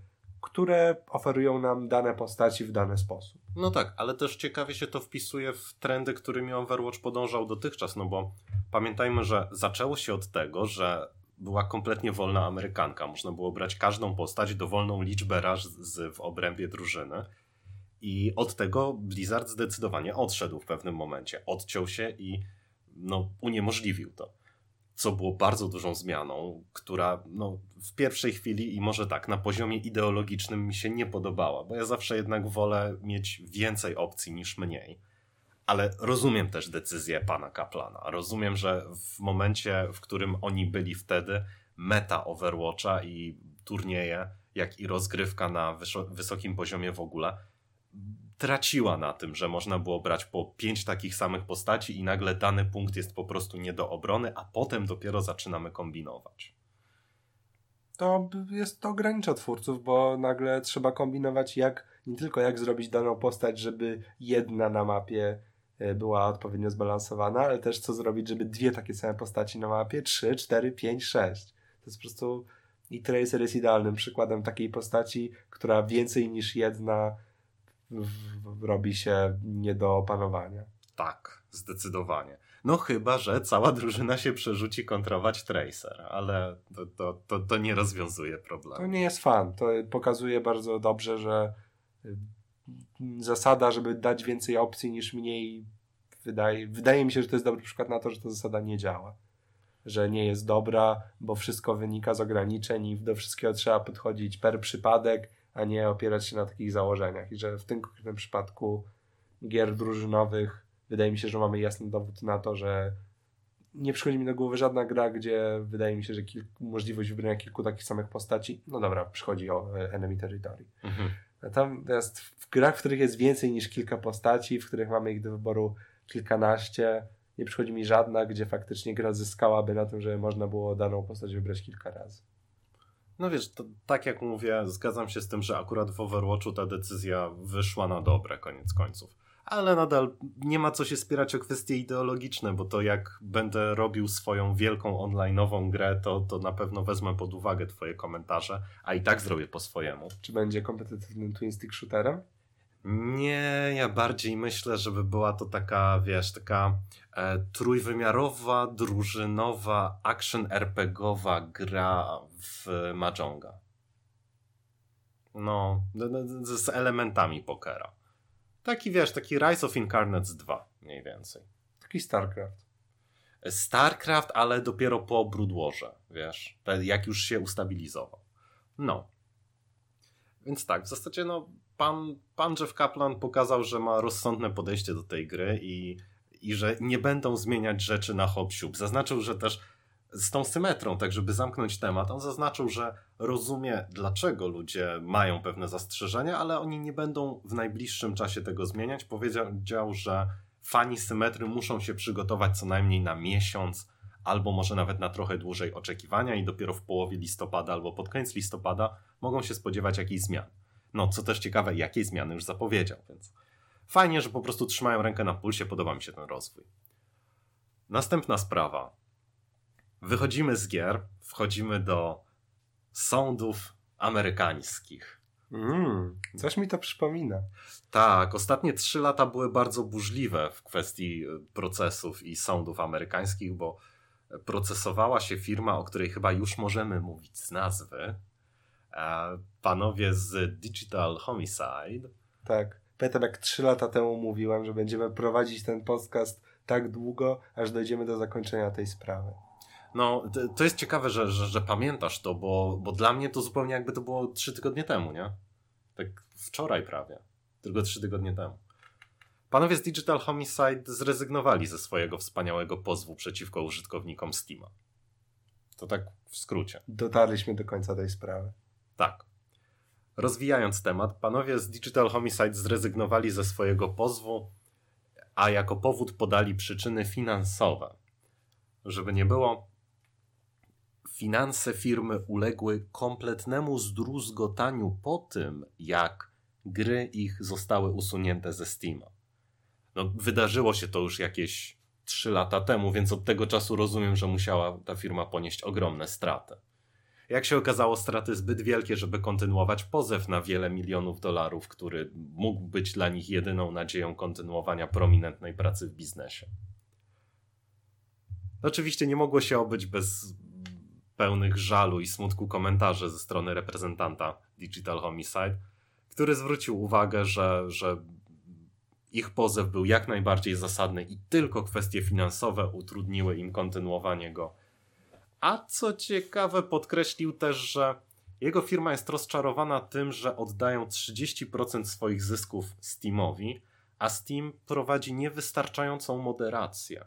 S2: które oferują nam dane postaci w dany sposób.
S1: No tak, ale też ciekawie się to wpisuje w trendy, którymi Overwatch podążał dotychczas, no bo pamiętajmy, że zaczęło się od tego, że była kompletnie wolna Amerykanka. Można było brać każdą postać, dowolną liczbę raz z, w obrębie drużyny i od tego Blizzard zdecydowanie odszedł w pewnym momencie. Odciął się i no, uniemożliwił to. Co było bardzo dużą zmianą, która no, w pierwszej chwili i może tak, na poziomie ideologicznym mi się nie podobała, bo ja zawsze jednak wolę mieć więcej opcji niż mniej. Ale rozumiem też decyzję pana Kaplana. Rozumiem, że w momencie, w którym oni byli wtedy, meta Overwatcha i turnieje, jak i rozgrywka na wysokim poziomie w ogóle, traciła na tym, że można było brać po pięć takich samych postaci i nagle dany punkt jest po prostu nie do obrony, a potem dopiero zaczynamy kombinować.
S2: To jest to ogranicza twórców, bo nagle trzeba kombinować jak, nie tylko jak zrobić daną postać, żeby jedna na mapie y, była odpowiednio zbalansowana, ale też co zrobić, żeby dwie takie same postaci na mapie, trzy, cztery, pięć, sześć. To jest po prostu i Tracer jest idealnym przykładem takiej postaci, która więcej niż jedna w, robi się nie do opanowania.
S1: Tak, zdecydowanie. No chyba, że cała drużyna się przerzuci kontrować Tracer, ale to, to, to, to nie rozwiązuje problemu.
S2: To nie jest fan. To pokazuje bardzo dobrze, że y, zasada, żeby dać więcej opcji niż mniej, wydaje, wydaje mi się, że to jest dobry przykład na to, że ta zasada nie działa. Że nie jest dobra, bo wszystko wynika z ograniczeń i do wszystkiego trzeba podchodzić per przypadek, a nie opierać się na takich założeniach. I że w tym konkretnym przypadku gier drużynowych wydaje mi się, że mamy jasny dowód na to, że nie przychodzi mi do głowy żadna gra, gdzie wydaje mi się, że możliwość wybrania kilku takich samych postaci, no dobra, przychodzi o e, Enemy Territory. Mhm. Natomiast w grach, w których jest więcej niż kilka postaci, w których mamy ich do wyboru kilkanaście, nie przychodzi mi żadna, gdzie faktycznie gra zyskałaby na tym, że można było daną postać wybrać kilka razy.
S1: No wiesz, to, tak jak mówię, zgadzam się z tym, że akurat w Overwatchu ta decyzja wyszła na dobre, koniec końców ale nadal nie ma co się spierać o kwestie ideologiczne, bo to jak będę robił swoją wielką online'ową grę, to, to na pewno wezmę pod uwagę twoje komentarze, a i tak zrobię po swojemu.
S2: Czy będzie kompetywnym twin stick shooterem?
S1: Nie, ja bardziej myślę, żeby była to taka, wiesz, taka trójwymiarowa, drużynowa, action RPGowa gra w Majonga. No, z elementami pokera. Taki wiesz, taki Rise of Incarnates 2 mniej więcej.
S2: Taki StarCraft.
S1: StarCraft, ale dopiero po Broodwarze, wiesz, jak już się ustabilizował. No. Więc tak, w zasadzie no, pan, pan Jeff Kaplan pokazał, że ma rozsądne podejście do tej gry i, i że nie będą zmieniać rzeczy na hop Zaznaczył, że też z tą symetrą, tak żeby zamknąć temat, on zaznaczył, że rozumie, dlaczego ludzie mają pewne zastrzeżenia, ale oni nie będą w najbliższym czasie tego zmieniać. Powiedział, że fani symetry muszą się przygotować co najmniej na miesiąc, albo może nawet na trochę dłużej oczekiwania i dopiero w połowie listopada albo pod koniec listopada mogą się spodziewać jakichś zmian. No, co też ciekawe, jakie zmiany już zapowiedział, więc fajnie, że po prostu trzymają rękę na pulsie, podoba mi się ten rozwój. Następna sprawa wychodzimy z gier, wchodzimy do sądów amerykańskich.
S2: Mm, coś mi to przypomina.
S1: Tak, ostatnie trzy lata były bardzo burzliwe w kwestii procesów i sądów amerykańskich, bo procesowała się firma, o której chyba już możemy mówić z nazwy. E, panowie z Digital Homicide.
S2: Tak. Pamiętam, jak trzy lata temu mówiłem, że będziemy prowadzić ten podcast tak długo, aż dojdziemy do zakończenia tej sprawy.
S1: No, to jest ciekawe, że, że, że, pamiętasz to, bo, bo dla mnie to zupełnie jakby to było trzy tygodnie temu, nie? Tak wczoraj prawie. Tylko trzy tygodnie temu. Panowie z Digital Homicide zrezygnowali ze swojego wspaniałego pozwu przeciwko użytkownikom Steama. To tak w skrócie.
S2: Dotarliśmy do końca tej sprawy.
S1: Tak. Rozwijając temat, panowie z Digital Homicide zrezygnowali ze swojego pozwu, a jako powód podali przyczyny finansowe. Żeby nie było, finanse firmy uległy kompletnemu zdruzgotaniu po tym, jak gry ich zostały usunięte ze Steama. No, wydarzyło się to już jakieś 3 lata temu, więc od tego czasu rozumiem, że musiała ta firma ponieść ogromne straty. Jak się okazało, straty zbyt wielkie, żeby kontynuować pozew na wiele milionów dolarów, który mógł być dla nich jedyną nadzieją kontynuowania prominentnej pracy w biznesie. Oczywiście nie mogło się obyć bez pełnych żalu i smutku komentarzy ze strony reprezentanta Digital Homicide, który zwrócił uwagę, że, że ich pozew był jak najbardziej zasadny i tylko kwestie finansowe utrudniły im kontynuowanie go. A co ciekawe, podkreślił też, że jego firma jest rozczarowana tym, że oddają 30% swoich zysków Steamowi, a Steam prowadzi niewystarczającą moderację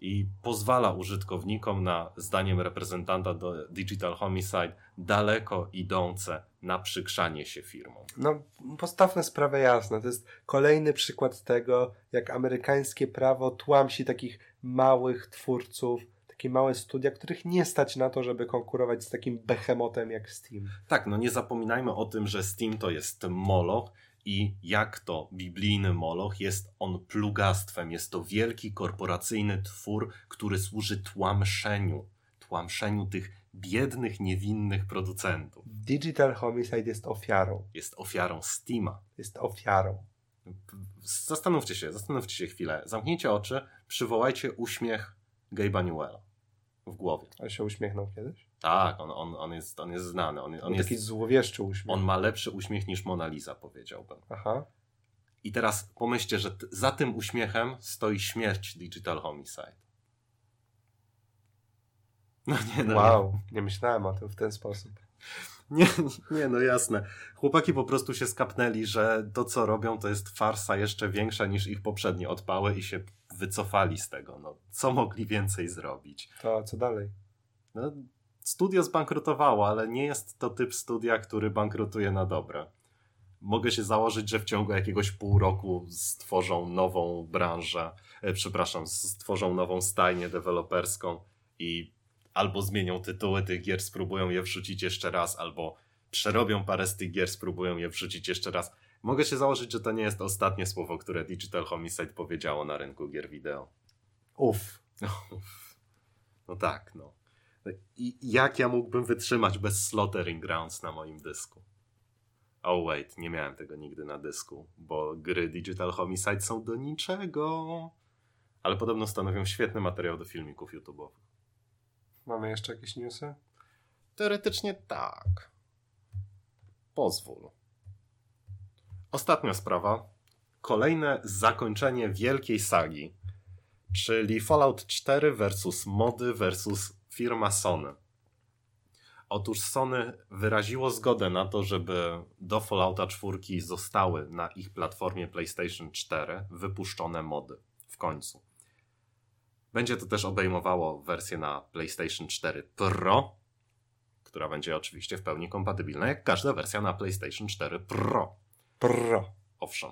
S1: i pozwala użytkownikom na, zdaniem reprezentanta do Digital Homicide, daleko idące naprzykrzanie się firmom.
S2: No, postawmy sprawę jasno. To jest kolejny przykład tego, jak amerykańskie prawo tłamsi takich małych twórców, takie małe studia, których nie stać na to, żeby konkurować z takim behemotem jak Steam.
S1: Tak, no nie zapominajmy o tym, że Steam to jest moloch I jak to biblijny moloch, jest on plugastwem. Jest to wielki korporacyjny twór, który służy tłamszeniu. Tłamszeniu tych biednych, niewinnych producentów.
S2: Digital Homicide jest ofiarą.
S1: Jest ofiarą Steama.
S2: Jest ofiarą.
S1: Zastanówcie się, zastanówcie się chwilę. Zamknijcie oczy, przywołajcie uśmiech Gabe'a Newella w głowie.
S2: A się uśmiechnął kiedyś?
S1: Tak, on, on, on, jest, on jest znany. On, on,
S2: On
S1: jest,
S2: taki złowieszczy uśmiech.
S1: on ma lepszy uśmiech niż Mona Lisa, powiedziałbym.
S2: Aha.
S1: I teraz pomyślcie, że t- za tym uśmiechem stoi śmierć Digital Homicide. No nie, no
S2: Wow, nie myślałem o tym w ten sposób.
S1: nie, [LAUGHS] nie, nie, no jasne. Chłopaki po prostu się skapnęli, że to co robią to jest farsa jeszcze większa niż ich poprzednie odpały i się wycofali z tego. No, co mogli więcej zrobić?
S2: To co dalej?
S1: No, studio zbankrutowało, ale nie jest to typ studia, który bankrutuje na dobre. Mogę się założyć, że w ciągu jakiegoś pół roku stworzą nową branżę, e, przepraszam, stworzą nową stajnię deweloperską i albo zmienią tytuły tych gier, spróbują je wrzucić jeszcze raz, albo przerobią parę z tych gier, spróbują je wrzucić jeszcze raz. Mogę się założyć, że to nie jest ostatnie słowo, które Digital Homicide powiedziało na rynku gier wideo.
S2: Uff. [LAUGHS]
S1: No tak, no. I jak ja mógłbym wytrzymać bez Slaughtering Grounds na moim dysku? Oh wait, nie miałem tego nigdy na dysku, bo gry Digital Homicide są do niczego. Ale podobno stanowią świetny materiał do filmików YouTube'owych.
S2: Mamy jeszcze jakieś newsy?
S1: Teoretycznie tak. Pozwól. Ostatnia sprawa. Kolejne zakończenie wielkiej sagi, czyli Fallout 4 versus mody versus firma Sony. Otóż Sony wyraziło zgodę na to, żeby do Fallouta 4 zostały na ich platformie PlayStation 4 wypuszczone mody. W końcu. Będzie to też obejmowało wersję na PlayStation 4 Pro, która będzie oczywiście w pełni kompatybilna, jak każda wersja na PlayStation 4 Pro.
S2: Pro.
S1: Owszem,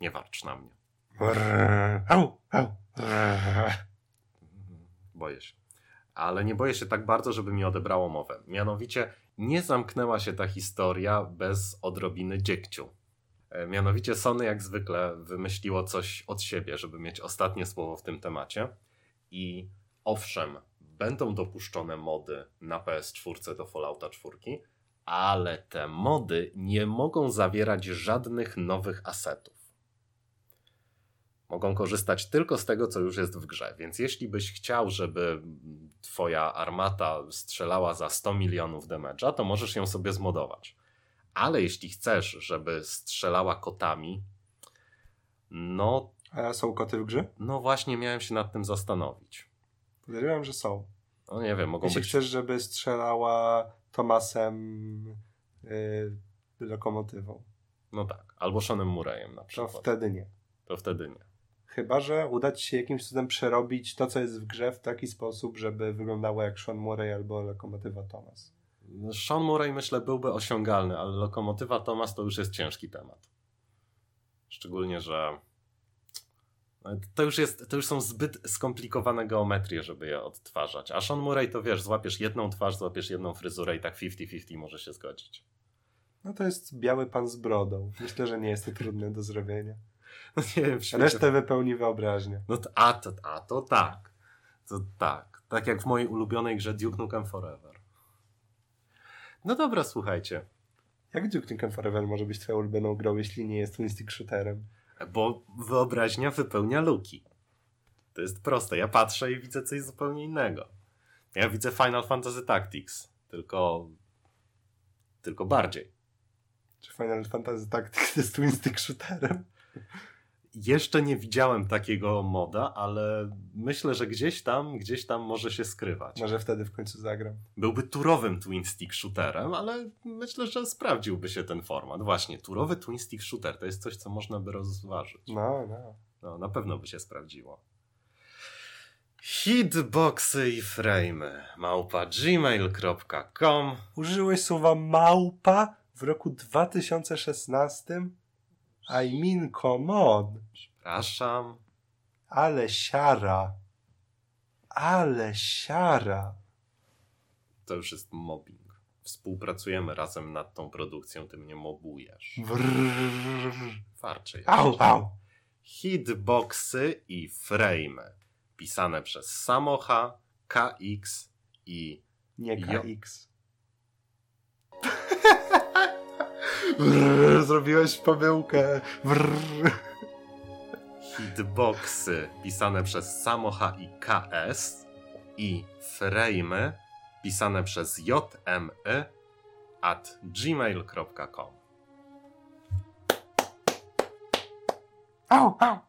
S1: nie warcz na mnie.
S2: Brrr. Au, au. Brrr.
S1: Boję się. Ale nie boję się tak bardzo, żeby mi odebrało mowę. Mianowicie nie zamknęła się ta historia bez odrobiny dziegciu. E, Mianowicie Sony jak zwykle wymyśliło coś od siebie, żeby mieć ostatnie słowo w tym temacie. I owszem, będą dopuszczone mody na PS4 do Fallouta 4, ale te mody nie mogą zawierać żadnych nowych asetów. Mogą korzystać tylko z tego, co już jest w grze. Więc jeśli byś chciał, żeby twoja armata strzelała za 100 milionów damage'a, to możesz ją sobie zmodować. Ale jeśli chcesz, żeby strzelała kotami, no,
S2: A są koty w grze?
S1: no właśnie miałem się nad tym zastanowić.
S2: Podejrzewam, że są.
S1: No nie wiem, mogą
S2: Jeśli
S1: być...
S2: chcesz, żeby strzelała Tomasem yy, lokomotywą,
S1: No tak, albo Seanem Murrayem na
S2: to
S1: przykład.
S2: wtedy nie.
S1: To wtedy nie.
S2: Chyba, że uda ci się jakimś cudem przerobić to, co jest w grze w taki sposób, żeby wyglądało jak Sean Murray albo lokomotywa Thomas.
S1: Sean Murray myślę byłby osiągalny, ale lokomotywa Thomas to już jest ciężki temat. Szczególnie, że to już, jest, to już są zbyt skomplikowane geometrie, żeby je odtwarzać. A Sean Murray to wiesz, złapiesz jedną twarz, złapiesz jedną fryzurę i tak 50-50 może się zgodzić.
S2: No to jest biały pan z brodą. Myślę, że nie jest to trudne do zrobienia.
S1: No nie wiem.
S2: Resztę wypełni wyobraźnia.
S1: No to, a, to, a to tak. To tak. Tak jak w mojej ulubionej grze Duke Nukem Forever. No dobra, słuchajcie.
S2: Jak Duke Nukem Forever może być twoją ulubioną grą, jeśli nie jest twin stick shooterem?
S1: Bo wyobraźnia wypełnia luki. To jest proste. Ja patrzę i widzę coś zupełnie innego. Ja widzę Final Fantasy Tactics, tylko tylko bardziej.
S2: Czy Final Fantasy Tactics jest twin stick shooterem?
S1: Jeszcze nie widziałem takiego moda, ale myślę, że gdzieś tam, gdzieś tam może się skrywać.
S2: Może wtedy w końcu zagram.
S1: Byłby turowym twin stick shooterem, ale myślę, że sprawdziłby się ten format. Właśnie, turowy twin stick shooter to jest coś, co można by rozważyć.
S2: No, no.
S1: No, na pewno by się sprawdziło. Hitboxy i frame'y małpa gmail.com
S2: Użyłeś słowa małpa w roku 2016? I mean, come on.
S1: Przepraszam.
S2: Ale siara. Ale siara.
S1: To już jest mobbing. Współpracujemy razem nad tą produkcją, ty mnie mobujesz.
S2: Wrrr.
S1: Farczy.
S2: Au, au.
S1: Hitboxy i frame. Pisane przez Samocha, KX i
S2: Nie. KX. Wrrr, zrobiłeś pomyłkę. Wrrr.
S1: hitboxy pisane przez Samocha i KS i frame pisane przez JMY at gmail.com.
S2: Au, au.